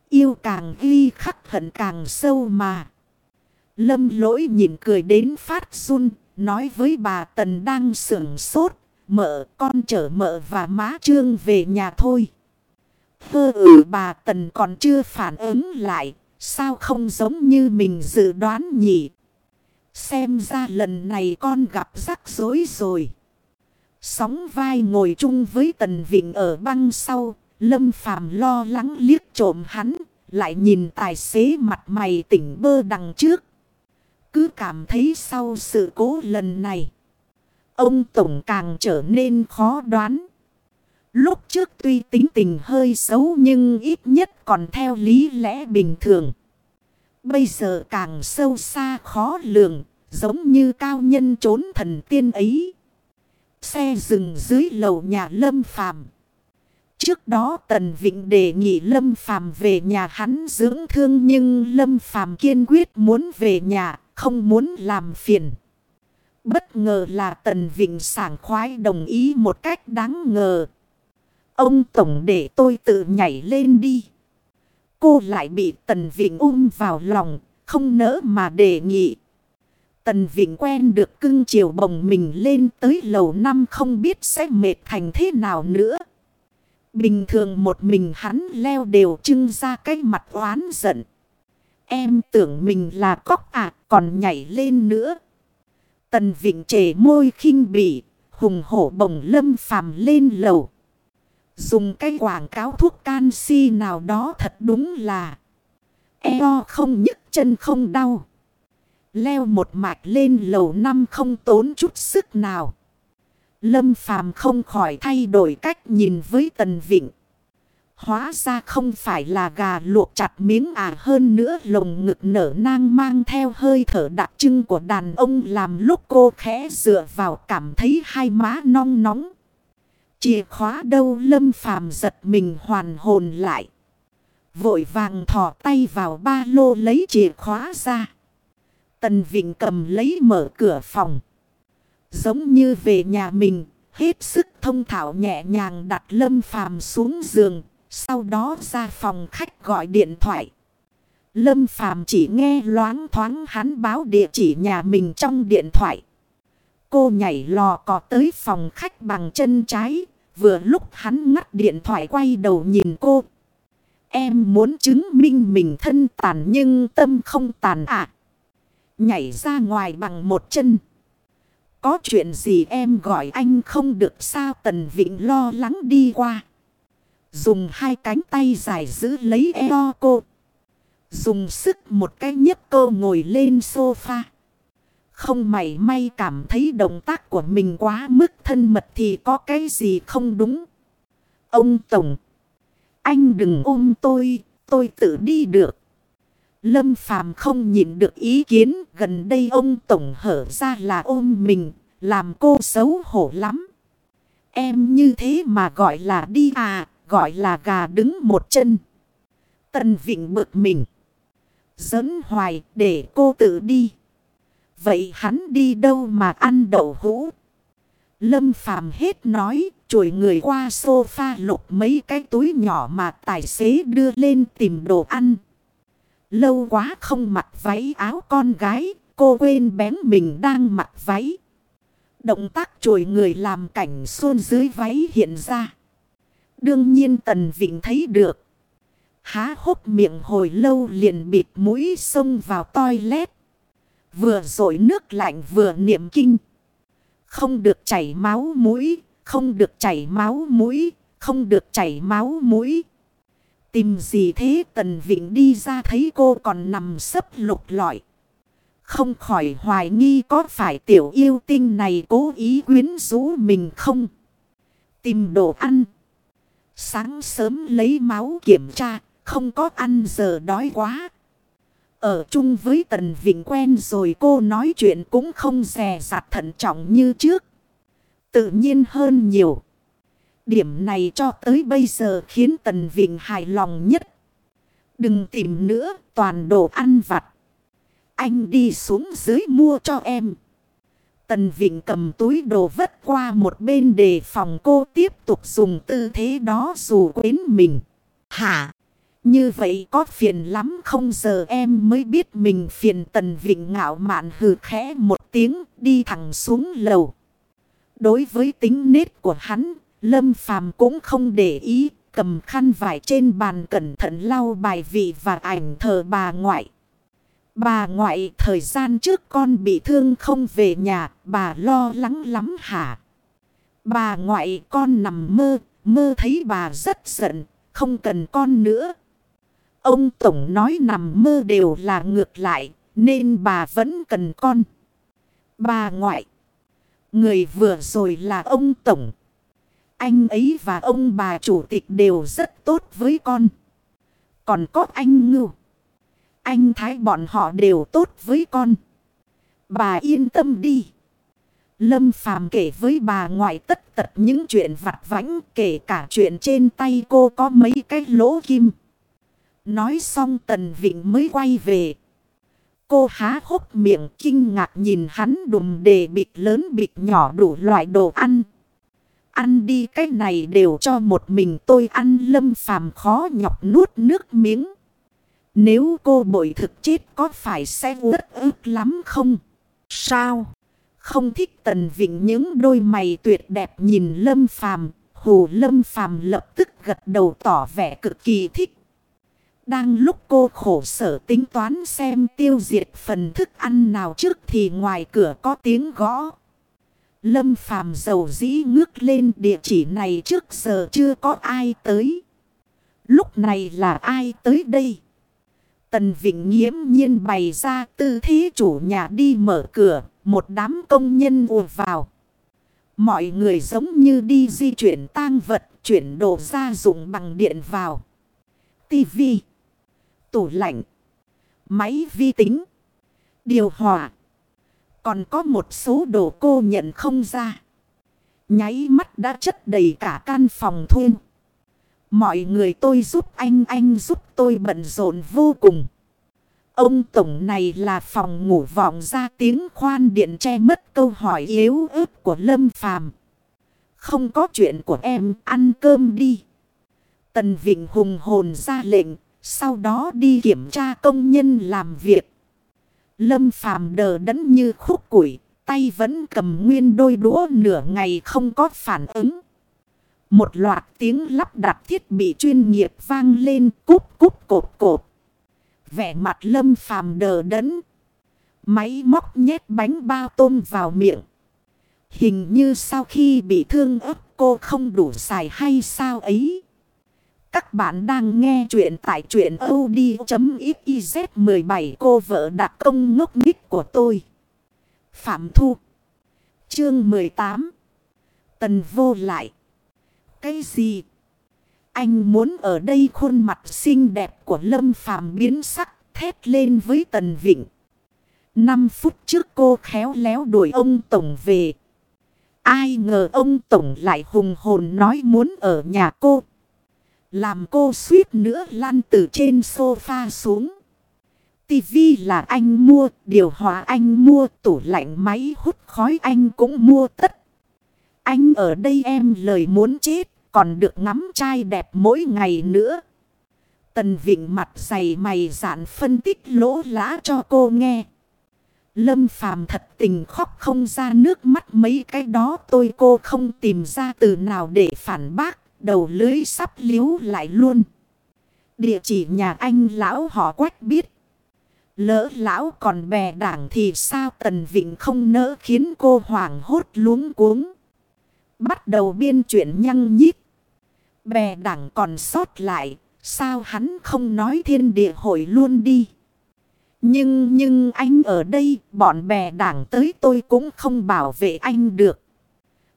Yêu càng ghi khắc hận càng sâu mà. Lâm lỗi nhìn cười đến phát run, nói với bà Tần đang sưởng sốt, mợ con chở mợ và má trương về nhà thôi. Hơ ừ bà Tần còn chưa phản ứng lại, sao không giống như mình dự đoán nhỉ? Xem ra lần này con gặp rắc rối rồi. Sóng vai ngồi chung với Tần Vịnh ở băng sau. Lâm Phàm lo lắng liếc trộm hắn. Lại nhìn tài xế mặt mày tỉnh bơ đằng trước. Cứ cảm thấy sau sự cố lần này. Ông Tổng càng trở nên khó đoán. Lúc trước tuy tính tình hơi xấu nhưng ít nhất còn theo lý lẽ bình thường. Bây giờ càng sâu xa khó lường, giống như cao nhân trốn thần tiên ấy. Xe dừng dưới lầu nhà Lâm Phàm. Trước đó Tần Vịnh đề nghị Lâm Phàm về nhà hắn dưỡng thương nhưng Lâm Phàm kiên quyết muốn về nhà, không muốn làm phiền. Bất ngờ là Tần Vịnh sảng khoái đồng ý một cách đáng ngờ. Ông Tổng để tôi tự nhảy lên đi. Cô lại bị Tần Vịnh ôm vào lòng, không nỡ mà đề nghị. Tần Vịnh quen được cưng chiều bồng mình lên tới lầu năm không biết sẽ mệt thành thế nào nữa. Bình thường một mình hắn leo đều trưng ra cái mặt oán giận. Em tưởng mình là cóc à còn nhảy lên nữa. Tần Vịnh trề môi khinh bỉ, hùng hổ bồng lâm phàm lên lầu. Dùng cái quảng cáo thuốc canxi nào đó thật đúng là eo không nhức chân không đau. Leo một mạch lên lầu năm không tốn chút sức nào. Lâm phàm không khỏi thay đổi cách nhìn với Tần Vịnh. Hóa ra không phải là gà luộc chặt miếng à hơn nữa lồng ngực nở nang mang theo hơi thở đặc trưng của đàn ông làm lúc cô khẽ dựa vào cảm thấy hai má nong nóng. Chìa khóa đâu lâm phàm giật mình hoàn hồn lại. Vội vàng thò tay vào ba lô lấy chìa khóa ra. Tần Vịnh cầm lấy mở cửa phòng. Giống như về nhà mình, hết sức thông thảo nhẹ nhàng đặt lâm phàm xuống giường. Sau đó ra phòng khách gọi điện thoại. Lâm phàm chỉ nghe loáng thoáng hắn báo địa chỉ nhà mình trong điện thoại. Cô nhảy lò cò tới phòng khách bằng chân trái. Vừa lúc hắn ngắt điện thoại quay đầu nhìn cô. Em muốn chứng minh mình thân tàn nhưng tâm không tàn ạ. À. Nhảy ra ngoài bằng một chân. Có chuyện gì em gọi anh không được sao Tần Vịnh lo lắng đi qua. Dùng hai cánh tay dài giữ lấy eo cô. Dùng sức một cái nhấc cô ngồi lên sofa. Không mảy may cảm thấy động tác của mình quá mức thân mật thì có cái gì không đúng. Ông Tổng. Anh đừng ôm tôi, tôi tự đi được. Lâm Phàm không nhịn được ý kiến, gần đây ông Tổng hở ra là ôm mình, làm cô xấu hổ lắm. Em như thế mà gọi là đi à, gọi là gà đứng một chân. Tần Vịnh bực mình. Giỡn hoài để cô tự đi. Vậy hắn đi đâu mà ăn đậu hũ? Lâm Phàm hết nói, chùi người qua sofa lục mấy cái túi nhỏ mà tài xế đưa lên tìm đồ ăn. Lâu quá không mặc váy áo con gái, cô quên bén mình đang mặc váy. Động tác chùi người làm cảnh xuôn dưới váy hiện ra. Đương nhiên Tần Vịnh thấy được. Há hốc miệng hồi lâu liền bịt mũi xông vào toilet. Vừa rội nước lạnh vừa niệm kinh. Không được chảy máu mũi, không được chảy máu mũi, không được chảy máu mũi. Tìm gì thế Tần Vịnh đi ra thấy cô còn nằm sấp lục lọi. Không khỏi hoài nghi có phải tiểu yêu tinh này cố ý quyến rũ mình không? Tìm đồ ăn. Sáng sớm lấy máu kiểm tra, không có ăn giờ đói quá. Ở chung với Tần Vịnh quen rồi cô nói chuyện cũng không rè rặt thận trọng như trước. Tự nhiên hơn nhiều. Điểm này cho tới bây giờ khiến Tần Vịnh hài lòng nhất. Đừng tìm nữa toàn đồ ăn vặt. Anh đi xuống dưới mua cho em. Tần Vịnh cầm túi đồ vất qua một bên để phòng cô tiếp tục dùng tư thế đó dù quến mình. Hả? Như vậy có phiền lắm không giờ em mới biết mình phiền Tần Vịnh ngạo mạn hừ khẽ một tiếng đi thẳng xuống lầu. Đối với tính nết của hắn, Lâm Phàm cũng không để ý, cầm khăn vải trên bàn cẩn thận lau bài vị và ảnh thờ bà ngoại. Bà ngoại thời gian trước con bị thương không về nhà, bà lo lắng lắm hả? Bà ngoại con nằm mơ, mơ thấy bà rất giận, không cần con nữa. Ông Tổng nói nằm mơ đều là ngược lại, nên bà vẫn cần con. Bà ngoại. Người vừa rồi là ông Tổng. Anh ấy và ông bà chủ tịch đều rất tốt với con. Còn có anh Ngưu. Anh Thái bọn họ đều tốt với con. Bà yên tâm đi. Lâm Phàm kể với bà ngoại tất tật những chuyện vặt vãnh, kể cả chuyện trên tay cô có mấy cái lỗ kim. Nói xong Tần Vịnh mới quay về. Cô há hốc miệng kinh ngạc nhìn hắn đùm đề bịch lớn bịch nhỏ đủ loại đồ ăn. Ăn đi cái này đều cho một mình tôi ăn lâm phàm khó nhọc nuốt nước miếng. Nếu cô bội thực chết có phải sẽ rất ức lắm không? Sao? Không thích Tần Vịnh những đôi mày tuyệt đẹp nhìn Lâm Phàm, Hồ Lâm Phàm lập tức gật đầu tỏ vẻ cực kỳ thích. Đang lúc cô khổ sở tính toán xem tiêu diệt phần thức ăn nào trước thì ngoài cửa có tiếng gõ. Lâm Phàm dầu dĩ ngước lên địa chỉ này trước giờ chưa có ai tới. Lúc này là ai tới đây? Tần Vịnh nghiễm nhiên bày ra tư thế chủ nhà đi mở cửa, một đám công nhân ùa vào. Mọi người giống như đi di chuyển tang vật, chuyển đồ gia dụng bằng điện vào. Tivi, tủ lạnh, máy vi tính, điều hòa. Còn có một số đồ cô nhận không ra. Nháy mắt đã chất đầy cả căn phòng thuê. Mọi người tôi giúp anh, anh giúp tôi bận rộn vô cùng. Ông Tổng này là phòng ngủ vọng ra tiếng khoan điện che mất câu hỏi yếu ớt của Lâm Phàm Không có chuyện của em, ăn cơm đi. Tần Vịnh hùng hồn ra lệnh, sau đó đi kiểm tra công nhân làm việc. Lâm Phàm đờ đẫn như khúc củi, tay vẫn cầm nguyên đôi đũa nửa ngày không có phản ứng. Một loạt tiếng lắp đặt thiết bị chuyên nghiệp vang lên cúp cúp cộp cộp. Vẻ mặt lâm phàm đờ đẫn. Máy móc nhét bánh bao tôm vào miệng. Hình như sau khi bị thương ấp cô không đủ xài hay sao ấy. Các bạn đang nghe chuyện tại chuyện od.xyz 17 cô vợ đặc công ngốc nghích của tôi. Phạm Thu Chương 18 Tần vô lại cái gì? Anh muốn ở đây khuôn mặt xinh đẹp của Lâm Phàm biến sắc, thét lên với Tần Vịnh. Năm phút trước cô khéo léo đuổi ông Tổng về. Ai ngờ ông Tổng lại hùng hồn nói muốn ở nhà cô. Làm cô suýt nữa lăn từ trên sofa xuống. Tivi là anh mua, điều hòa anh mua, tủ lạnh máy hút khói anh cũng mua tất. Anh ở đây em lời muốn chết còn được ngắm trai đẹp mỗi ngày nữa. Tần Vịnh mặt dày mày dạn phân tích lỗ lã cho cô nghe. Lâm Phàm thật tình khóc không ra nước mắt mấy cái đó tôi cô không tìm ra từ nào để phản bác, đầu lưới sắp liếu lại luôn. Địa chỉ nhà anh lão họ quách biết. Lỡ lão còn bè đảng thì sao Tần Vịnh không nỡ khiến cô hoảng hốt luống cuống. Bắt đầu biên chuyện nhăng nhít. Bè đảng còn sót lại, sao hắn không nói thiên địa hội luôn đi. Nhưng nhưng anh ở đây, bọn bè đảng tới tôi cũng không bảo vệ anh được.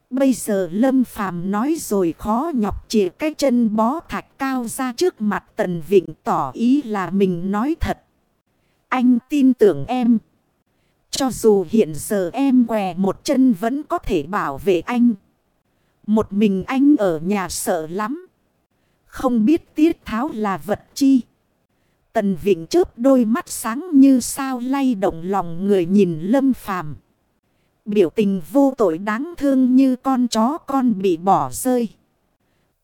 Bây giờ Lâm Phàm nói rồi khó nhọc chìa cái chân bó thạch cao ra trước mặt Tần Vịnh tỏ ý là mình nói thật. Anh tin tưởng em. Cho dù hiện giờ em què một chân vẫn có thể bảo vệ anh. Một mình anh ở nhà sợ lắm. Không biết tiết tháo là vật chi. Tần Vịnh chớp đôi mắt sáng như sao lay động lòng người nhìn lâm phàm. Biểu tình vô tội đáng thương như con chó con bị bỏ rơi.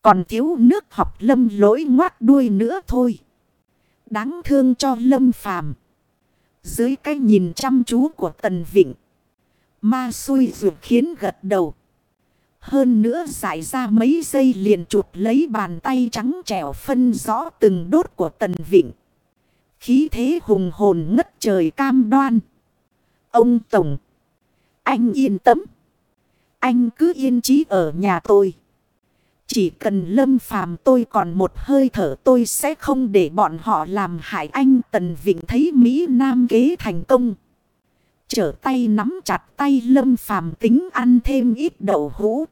Còn thiếu nước học lâm lỗi ngoát đuôi nữa thôi. Đáng thương cho lâm phàm. Dưới cái nhìn chăm chú của Tần Vịnh. Ma xui ruột khiến gật đầu. Hơn nữa giải ra mấy giây liền chụp lấy bàn tay trắng trẻo phân rõ từng đốt của Tần Vịnh. Khí thế hùng hồn ngất trời cam đoan. Ông Tổng. Anh yên tâm. Anh cứ yên trí ở nhà tôi. Chỉ cần lâm phàm tôi còn một hơi thở tôi sẽ không để bọn họ làm hại anh Tần Vịnh thấy Mỹ Nam kế thành công. Trở tay nắm chặt tay lâm phàm tính ăn thêm ít đậu hũ.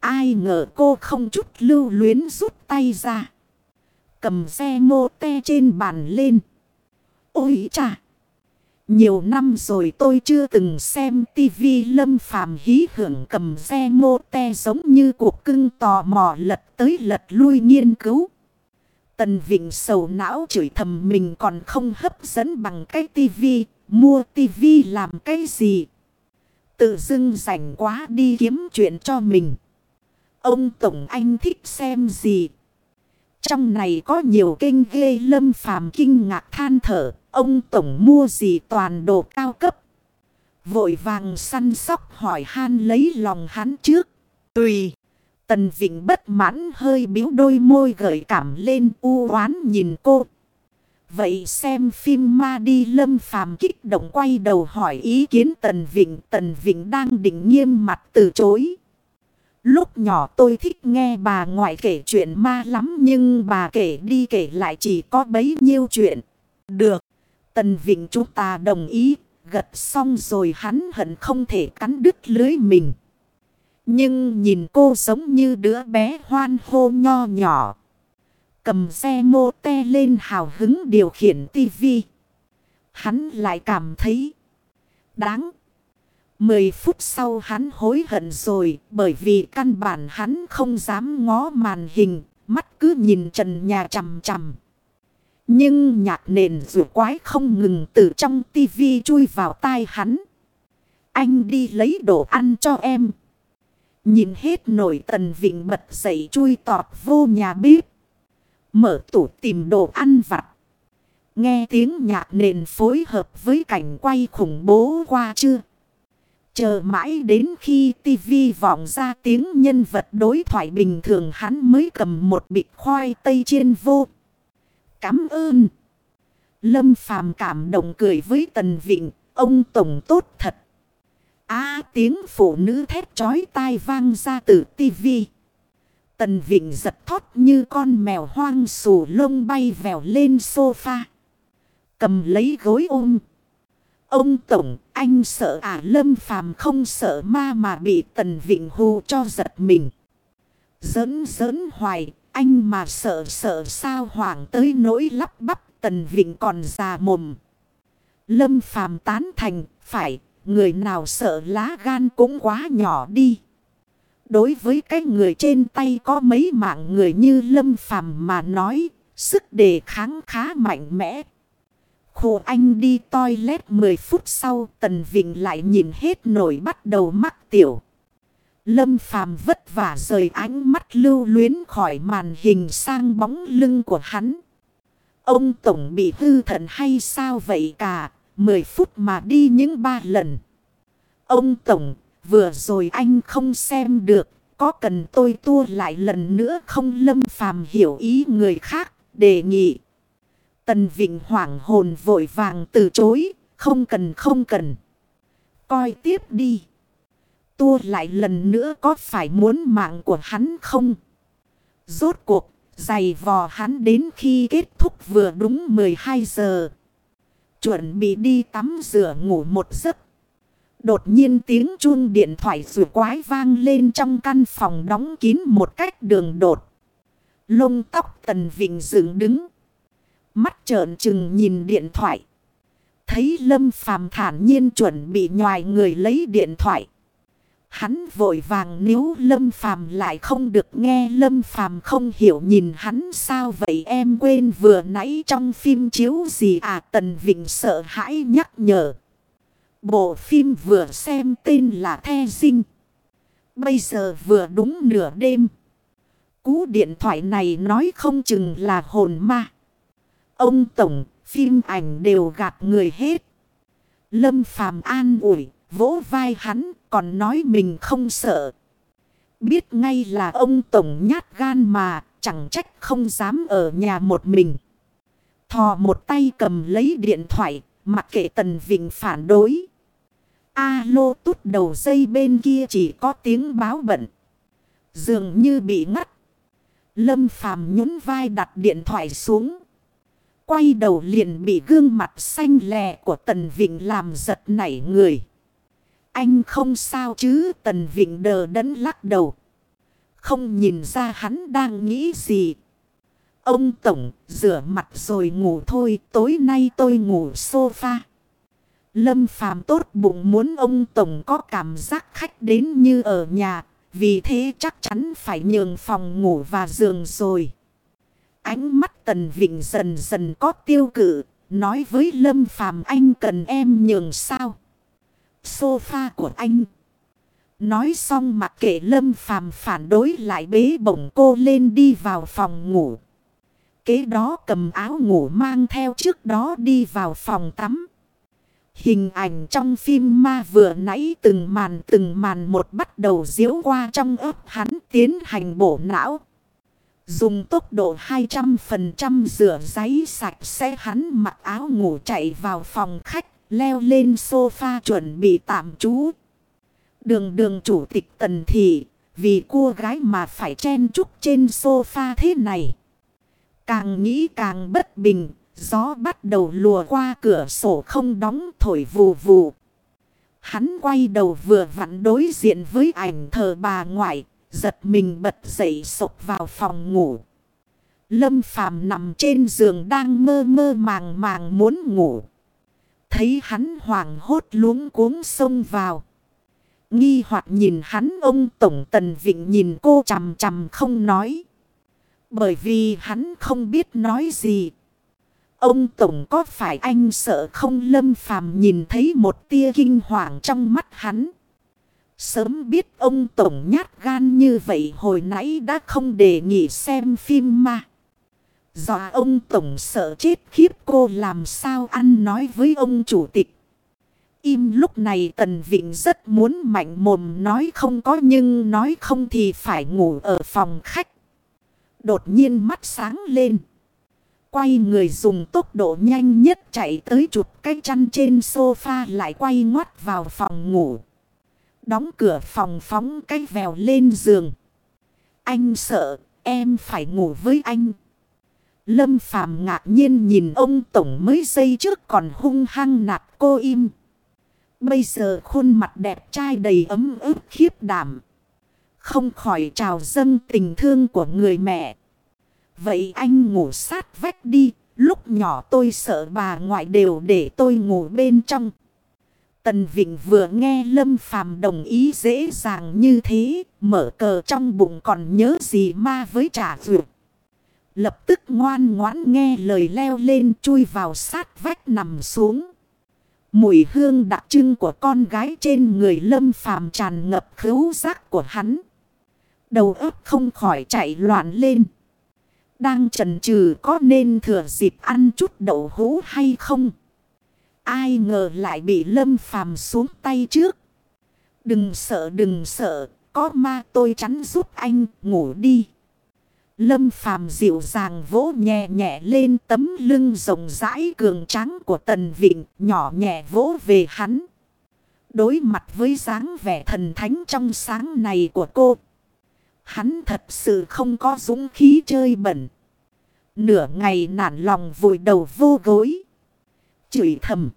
Ai ngờ cô không chút lưu luyến rút tay ra. Cầm xe mô te trên bàn lên. Ôi chà! Nhiều năm rồi tôi chưa từng xem tivi lâm phàm hí hưởng cầm xe mô te giống như cuộc cưng tò mò lật tới lật lui nghiên cứu. Tần Vịnh sầu não chửi thầm mình còn không hấp dẫn bằng cái tivi, mua tivi làm cái gì. Tự dưng rảnh quá đi kiếm chuyện cho mình. Ông Tổng Anh thích xem gì? Trong này có nhiều kênh ghê lâm phàm kinh ngạc than thở. Ông Tổng mua gì toàn đồ cao cấp. Vội vàng săn sóc hỏi han lấy lòng hắn trước. Tùy. Tần Vịnh bất mãn hơi biếu đôi môi gợi cảm lên u oán nhìn cô. Vậy xem phim ma đi lâm phàm kích động quay đầu hỏi ý kiến Tần Vịnh. Tần Vịnh đang định nghiêm mặt từ chối. Lúc nhỏ tôi thích nghe bà ngoại kể chuyện ma lắm nhưng bà kể đi kể lại chỉ có bấy nhiêu chuyện. Được. Tần Vịnh chúng ta đồng ý. Gật xong rồi hắn hận không thể cắn đứt lưới mình. Nhưng nhìn cô giống như đứa bé hoan hô nho nhỏ. Cầm xe mô te lên hào hứng điều khiển tivi. Hắn lại cảm thấy đáng. Mười phút sau hắn hối hận rồi bởi vì căn bản hắn không dám ngó màn hình, mắt cứ nhìn trần nhà chằm chằm. Nhưng nhạc nền rủa quái không ngừng từ trong tivi chui vào tai hắn. Anh đi lấy đồ ăn cho em. Nhìn hết nổi tần vịnh bật dậy chui tọt vô nhà bếp. Mở tủ tìm đồ ăn vặt. Nghe tiếng nhạc nền phối hợp với cảnh quay khủng bố qua chưa? Chờ mãi đến khi tivi vọng ra tiếng nhân vật đối thoại bình thường hắn mới cầm một bịch khoai tây chiên vô. Cảm ơn. Lâm phàm cảm động cười với Tần Vịnh. Ông Tổng tốt thật. Á tiếng phụ nữ thét chói tai vang ra từ tivi. Tần Vịnh giật thót như con mèo hoang sù lông bay vèo lên sofa. Cầm lấy gối ôm. Ông Tổng, anh sợ à Lâm Phàm không sợ ma mà bị Tần Vịnh hù cho giật mình. Giỡn giỡn hoài, anh mà sợ sợ sao hoảng tới nỗi lắp bắp Tần Vịnh còn già mồm. Lâm Phàm tán thành, phải, người nào sợ lá gan cũng quá nhỏ đi. Đối với cái người trên tay có mấy mạng người như Lâm Phàm mà nói, sức đề kháng khá mạnh mẽ. Khổ anh đi toilet 10 phút sau Tần Vịnh lại nhìn hết nổi bắt đầu mắc tiểu. Lâm Phàm vất vả rời ánh mắt lưu luyến khỏi màn hình sang bóng lưng của hắn. Ông Tổng bị hư thận hay sao vậy cả, 10 phút mà đi những ba lần. Ông Tổng, vừa rồi anh không xem được, có cần tôi tua lại lần nữa không Lâm Phàm hiểu ý người khác, đề nghị. Tần Vịnh hoảng hồn vội vàng từ chối. Không cần không cần. Coi tiếp đi. Tua lại lần nữa có phải muốn mạng của hắn không? Rốt cuộc, giày vò hắn đến khi kết thúc vừa đúng 12 giờ. Chuẩn bị đi tắm rửa ngủ một giấc. Đột nhiên tiếng chuông điện thoại rùa quái vang lên trong căn phòng đóng kín một cách đường đột. Lông tóc tần vịnh dựng đứng. Mắt trợn trừng nhìn điện thoại. Thấy Lâm Phàm thản nhiên chuẩn bị nhòi người lấy điện thoại. Hắn vội vàng nếu Lâm Phàm lại không được nghe Lâm Phàm không hiểu nhìn hắn sao vậy em quên vừa nãy trong phim chiếu gì à Tần Vịnh sợ hãi nhắc nhở. Bộ phim vừa xem tên là The Dinh. Bây giờ vừa đúng nửa đêm. Cú điện thoại này nói không chừng là hồn ma. Ông Tổng, phim ảnh đều gạt người hết. Lâm Phàm an ủi, vỗ vai hắn, còn nói mình không sợ. Biết ngay là ông Tổng nhát gan mà, chẳng trách không dám ở nhà một mình. Thò một tay cầm lấy điện thoại, mặc kệ Tần Vịnh phản đối. Alo tút đầu dây bên kia chỉ có tiếng báo bận. Dường như bị ngắt. Lâm Phàm nhún vai đặt điện thoại xuống quay đầu liền bị gương mặt xanh lè của Tần Vịnh làm giật nảy người. Anh không sao chứ, Tần Vịnh đờ đẫn lắc đầu. Không nhìn ra hắn đang nghĩ gì. Ông Tổng, rửa mặt rồi ngủ thôi, tối nay tôi ngủ sofa. Lâm Phàm tốt bụng muốn ông Tổng có cảm giác khách đến như ở nhà. Vì thế chắc chắn phải nhường phòng ngủ và giường rồi. Ánh mắt Tần Vịnh dần dần có tiêu cự. Nói với Lâm Phàm anh cần em nhường sao. Sofa của anh. Nói xong mặc kệ Lâm Phàm phản đối lại bế bổng cô lên đi vào phòng ngủ. Kế đó cầm áo ngủ mang theo trước đó đi vào phòng tắm. Hình ảnh trong phim ma vừa nãy từng màn từng màn một bắt đầu diễu qua trong ấp hắn tiến hành bổ não. Dùng tốc độ 200% rửa giấy sạch sẽ hắn mặc áo ngủ chạy vào phòng khách, leo lên sofa chuẩn bị tạm trú. Đường đường chủ tịch tần thị, vì cô gái mà phải chen chúc trên sofa thế này. Càng nghĩ càng bất bình, gió bắt đầu lùa qua cửa sổ không đóng thổi vù vù. Hắn quay đầu vừa vặn đối diện với ảnh thờ bà ngoại, giật mình bật dậy sụp vào phòng ngủ. Lâm Phàm nằm trên giường đang mơ mơ màng màng muốn ngủ. Thấy hắn hoảng hốt luống cuống xông vào. Nghi hoặc nhìn hắn, ông Tổng Tần Vịnh nhìn cô chằm chằm không nói. Bởi vì hắn không biết nói gì. Ông Tổng có phải anh sợ không lâm phàm nhìn thấy một tia kinh hoàng trong mắt hắn. Sớm biết ông Tổng nhát gan như vậy, hồi nãy đã không đề nghị xem phim mà. Do ông Tổng sợ chết khiếp cô làm sao ăn nói với ông Chủ tịch. Im lúc này Tần Vịnh rất muốn mạnh mồm nói không có nhưng nói không thì phải ngủ ở phòng khách. Đột nhiên mắt sáng lên. Quay người dùng tốc độ nhanh nhất chạy tới chụp cái chăn trên sofa lại quay ngoắt vào phòng ngủ. Đóng cửa phòng phóng cái vèo lên giường. Anh sợ, em phải ngủ với anh. Lâm Phàm ngạc nhiên nhìn ông Tổng mới giây trước còn hung hăng nạt cô im. Bây giờ khuôn mặt đẹp trai đầy ấm ức khiếp đảm. Không khỏi trào dâng tình thương của người mẹ. Vậy anh ngủ sát vách đi. Lúc nhỏ tôi sợ bà ngoại đều để tôi ngủ bên trong. Tần Vịnh vừa nghe Lâm Phàm đồng ý dễ dàng như thế. Mở cờ trong bụng còn nhớ gì ma với trả vượt. Lập tức ngoan ngoãn nghe lời leo lên chui vào sát vách nằm xuống. Mùi hương đặc trưng của con gái trên người lâm phàm tràn ngập khứu giác của hắn. Đầu óc không khỏi chạy loạn lên. Đang chần chừ có nên thừa dịp ăn chút đậu hũ hay không? Ai ngờ lại bị lâm phàm xuống tay trước. Đừng sợ đừng sợ, có ma tôi chắn giúp anh ngủ đi. Lâm phàm dịu dàng vỗ nhẹ nhẹ lên tấm lưng rộng rãi cường tráng của tần vịnh, nhỏ nhẹ vỗ về hắn. Đối mặt với dáng vẻ thần thánh trong sáng này của cô. Hắn thật sự không có dũng khí chơi bẩn. Nửa ngày nản lòng vùi đầu vô gối. Chửi thầm.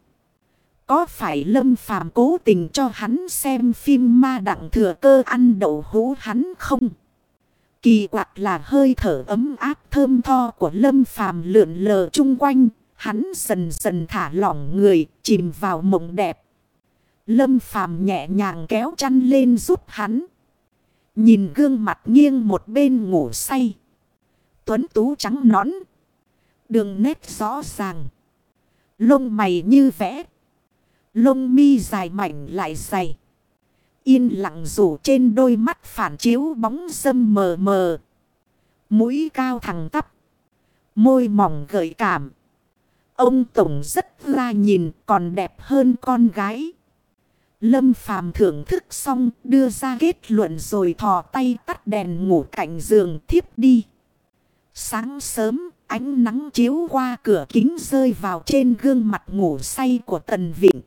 Có phải lâm phàm cố tình cho hắn xem phim ma đặng thừa cơ ăn đậu hũ hắn không? Kỳ quặc là hơi thở ấm áp thơm tho của lâm phàm lượn lờ chung quanh. Hắn dần dần thả lỏng người, chìm vào mộng đẹp. Lâm phàm nhẹ nhàng kéo chăn lên giúp hắn. Nhìn gương mặt nghiêng một bên ngủ say. Tuấn tú trắng nõn. Đường nét rõ ràng. Lông mày như vẽ. Lông mi dài mảnh lại dày. Yên lặng rủ trên đôi mắt phản chiếu bóng dâm mờ mờ. Mũi cao thẳng tắp. Môi mỏng gợi cảm. Ông Tổng rất la nhìn, còn đẹp hơn con gái. Lâm phàm thưởng thức xong, đưa ra kết luận rồi thò tay tắt đèn ngủ cạnh giường, thiếp đi. Sáng sớm, ánh nắng chiếu qua cửa kính rơi vào trên gương mặt ngủ say của Tần Vịnh.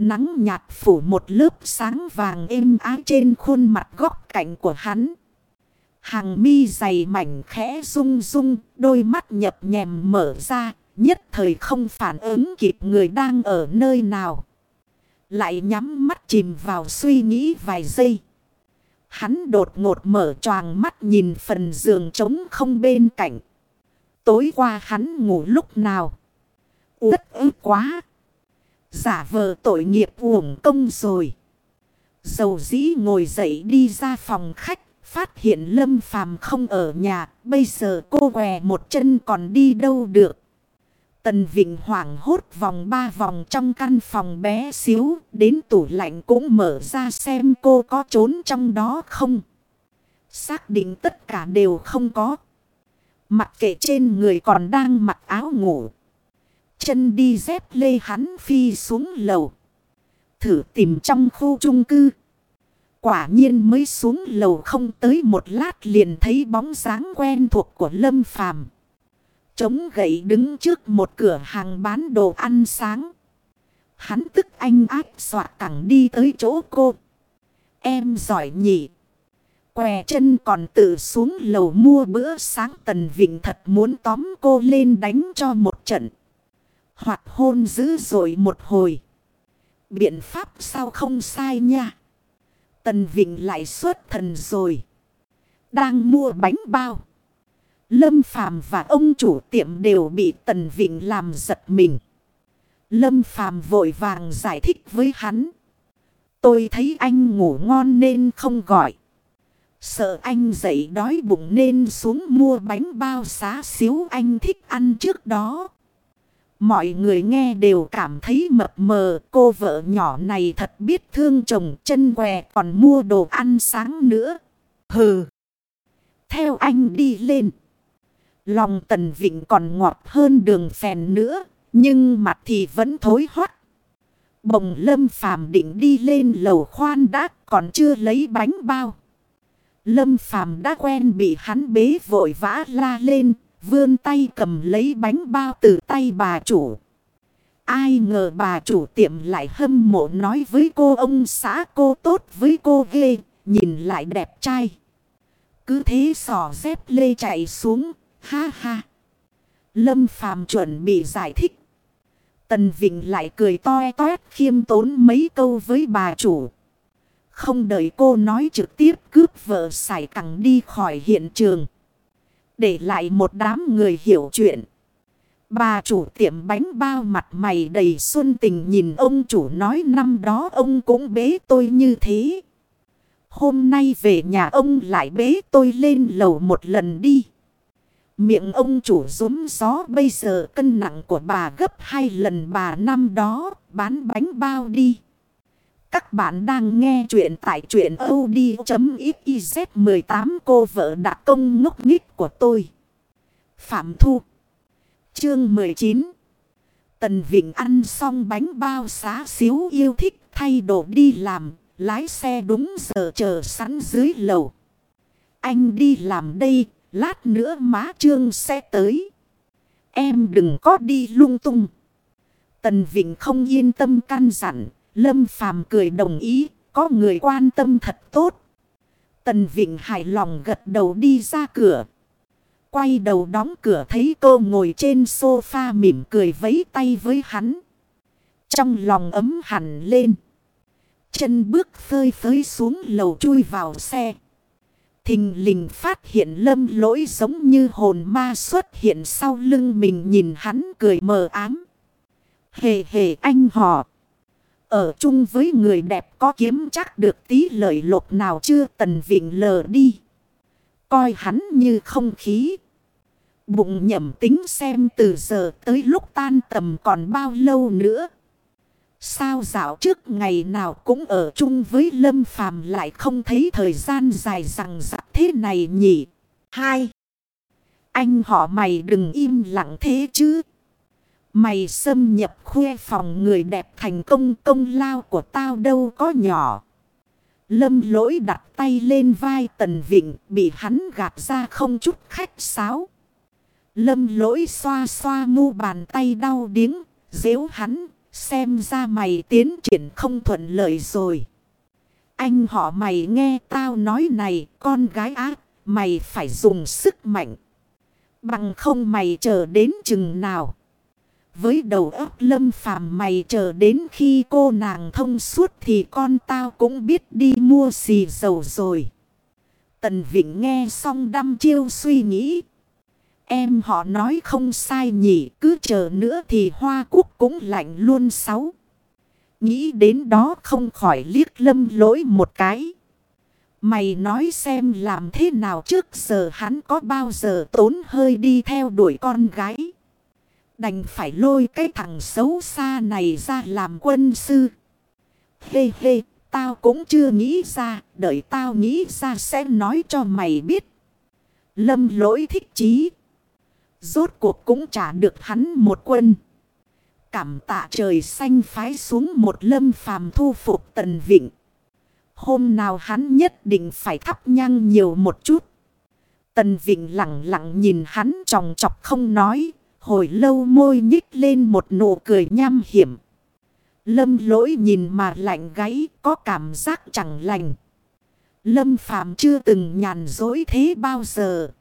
Nắng nhạt phủ một lớp sáng vàng êm ái trên khuôn mặt góc cạnh của hắn. Hàng mi dày mảnh khẽ rung rung, đôi mắt nhập nhèm mở ra, nhất thời không phản ứng kịp người đang ở nơi nào. Lại nhắm mắt chìm vào suy nghĩ vài giây. Hắn đột ngột mở choàng mắt nhìn phần giường trống không bên cạnh. Tối qua hắn ngủ lúc nào? Út ức quá! Giả vờ tội nghiệp uổng công rồi. Dầu dĩ ngồi dậy đi ra phòng khách. Phát hiện lâm phàm không ở nhà. Bây giờ cô què một chân còn đi đâu được. Tần Vịnh hoảng hốt vòng ba vòng trong căn phòng bé xíu. Đến tủ lạnh cũng mở ra xem cô có trốn trong đó không. Xác định tất cả đều không có. Mặc kệ trên người còn đang mặc áo ngủ. Chân đi dép lê hắn phi xuống lầu. Thử tìm trong khu chung cư. Quả nhiên mới xuống lầu không tới một lát liền thấy bóng dáng quen thuộc của Lâm Phàm Chống gậy đứng trước một cửa hàng bán đồ ăn sáng. Hắn tức anh ác xọa cẳng đi tới chỗ cô. Em giỏi nhỉ. Què chân còn tự xuống lầu mua bữa sáng Tần Vịnh thật muốn tóm cô lên đánh cho một trận. Hoặc hôn dữ dội một hồi. Biện pháp sao không sai nha. Tần Vịnh lại xuất thần rồi. Đang mua bánh bao. Lâm Phàm và ông chủ tiệm đều bị Tần Vịnh làm giật mình. Lâm Phàm vội vàng giải thích với hắn. Tôi thấy anh ngủ ngon nên không gọi. Sợ anh dậy đói bụng nên xuống mua bánh bao xá xíu anh thích ăn trước đó. Mọi người nghe đều cảm thấy mập mờ cô vợ nhỏ này thật biết thương chồng, chân què còn mua đồ ăn sáng nữa. Hừ! Theo anh đi lên. Lòng tần vịnh còn ngọt hơn đường phèn nữa. Nhưng mặt thì vẫn thối hoắt. Bồng lâm phàm định đi lên lầu khoan đã, còn chưa lấy bánh bao. Lâm phàm đã quen bị hắn bế vội vã la lên. Vươn tay cầm lấy bánh bao từ tay bà chủ. Ai ngờ bà chủ tiệm lại hâm mộ nói với cô ông xã cô tốt với cô ghê. Nhìn lại đẹp trai. Cứ thế sò dép lê chạy xuống. Ha ha. Lâm phàm chuẩn bị giải thích. Tần Vịnh lại cười toe toét khiêm tốn mấy câu với bà chủ. Không đợi cô nói trực tiếp cướp vợ xài cẳng đi khỏi hiện trường. Để lại một đám người hiểu chuyện. Bà chủ tiệm bánh bao mặt mày đầy xuân tình nhìn ông chủ nói năm đó ông cũng bế tôi như thế. Hôm nay về nhà ông lại bế tôi lên lầu một lần đi. Miệng ông chủ rúm gió bây giờ cân nặng của bà gấp hai lần bà năm đó bán bánh bao đi. Các bạn đang nghe chuyện tại chuyện od.xyz 18 cô vợ đã công ngốc nghích của tôi. Phạm Thu Chương 19 Tần Vịnh ăn xong bánh bao xá xíu yêu thích thay đồ đi làm, lái xe đúng giờ chờ sẵn dưới lầu. Anh đi làm đây, lát nữa má Trương sẽ tới. Em đừng có đi lung tung. Tần Vịnh không yên tâm căn dặn, Lâm Phàm cười đồng ý, có người quan tâm thật tốt. Tần Vịnh hài lòng gật đầu đi ra cửa. Quay đầu đóng cửa thấy cô ngồi trên sofa mỉm cười vấy tay với hắn. Trong lòng ấm hẳn lên. Chân bước phơi phới xuống lầu chui vào xe. Thình lình phát hiện lâm lỗi giống như hồn ma xuất hiện sau lưng mình nhìn hắn cười mờ ám. Hề hề anh họ. Ở chung với người đẹp có kiếm chắc được tí lợi lộc nào chưa tần vịnh lờ đi. Coi hắn như không khí. Bụng nhẩm tính xem từ giờ tới lúc tan tầm còn bao lâu nữa. Sao dạo trước ngày nào cũng ở chung với Lâm Phàm lại không thấy thời gian dài rằng dặn thế này nhỉ? Hai. Anh họ mày đừng im lặng thế chứ. Mày xâm nhập khuê phòng người đẹp thành công công lao của tao đâu có nhỏ. Lâm lỗi đặt tay lên vai tần vịnh bị hắn gạt ra không chút khách sáo. Lâm lỗi xoa xoa mu bàn tay đau điếng, dễu hắn, xem ra mày tiến triển không thuận lợi rồi. Anh họ mày nghe tao nói này, con gái ác, mày phải dùng sức mạnh. Bằng không mày chờ đến chừng nào. Với đầu óc lâm phàm mày chờ đến khi cô nàng thông suốt thì con tao cũng biết đi mua xì dầu rồi. Tần Vịnh nghe xong đăm chiêu suy nghĩ. Em họ nói không sai nhỉ, cứ chờ nữa thì hoa cúc cũng lạnh luôn sáu. Nghĩ đến đó không khỏi liếc lâm lỗi một cái. Mày nói xem làm thế nào trước giờ hắn có bao giờ tốn hơi đi theo đuổi con gái. Đành phải lôi cái thằng xấu xa này ra làm quân sư. Hê hê, tao cũng chưa nghĩ ra, đợi tao nghĩ ra sẽ nói cho mày biết. Lâm lỗi thích chí. Rốt cuộc cũng trả được hắn một quân. Cảm tạ trời xanh phái xuống một lâm phàm thu phục Tần Vịnh. Hôm nào hắn nhất định phải thắp nhang nhiều một chút. Tần Vịnh lặng lặng nhìn hắn tròng chọc không nói. Hồi lâu môi nhích lên một nụ cười nham hiểm. Lâm lỗi nhìn mà lạnh gáy, có cảm giác chẳng lành. Lâm Phàm chưa từng nhàn dối thế bao giờ.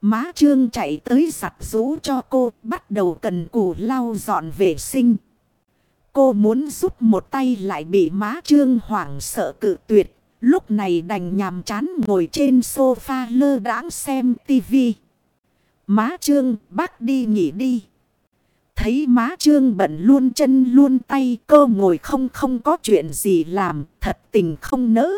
Má trương chạy tới giặt rũ cho cô, bắt đầu cần củ lau dọn vệ sinh. Cô muốn giúp một tay lại bị má trương hoảng sợ cự tuyệt. Lúc này đành nhàm chán ngồi trên sofa lơ đãng xem tivi. Má trương, bác đi nghỉ đi. Thấy má trương bận luôn chân luôn tay, cơ ngồi không không có chuyện gì làm, thật tình không nỡ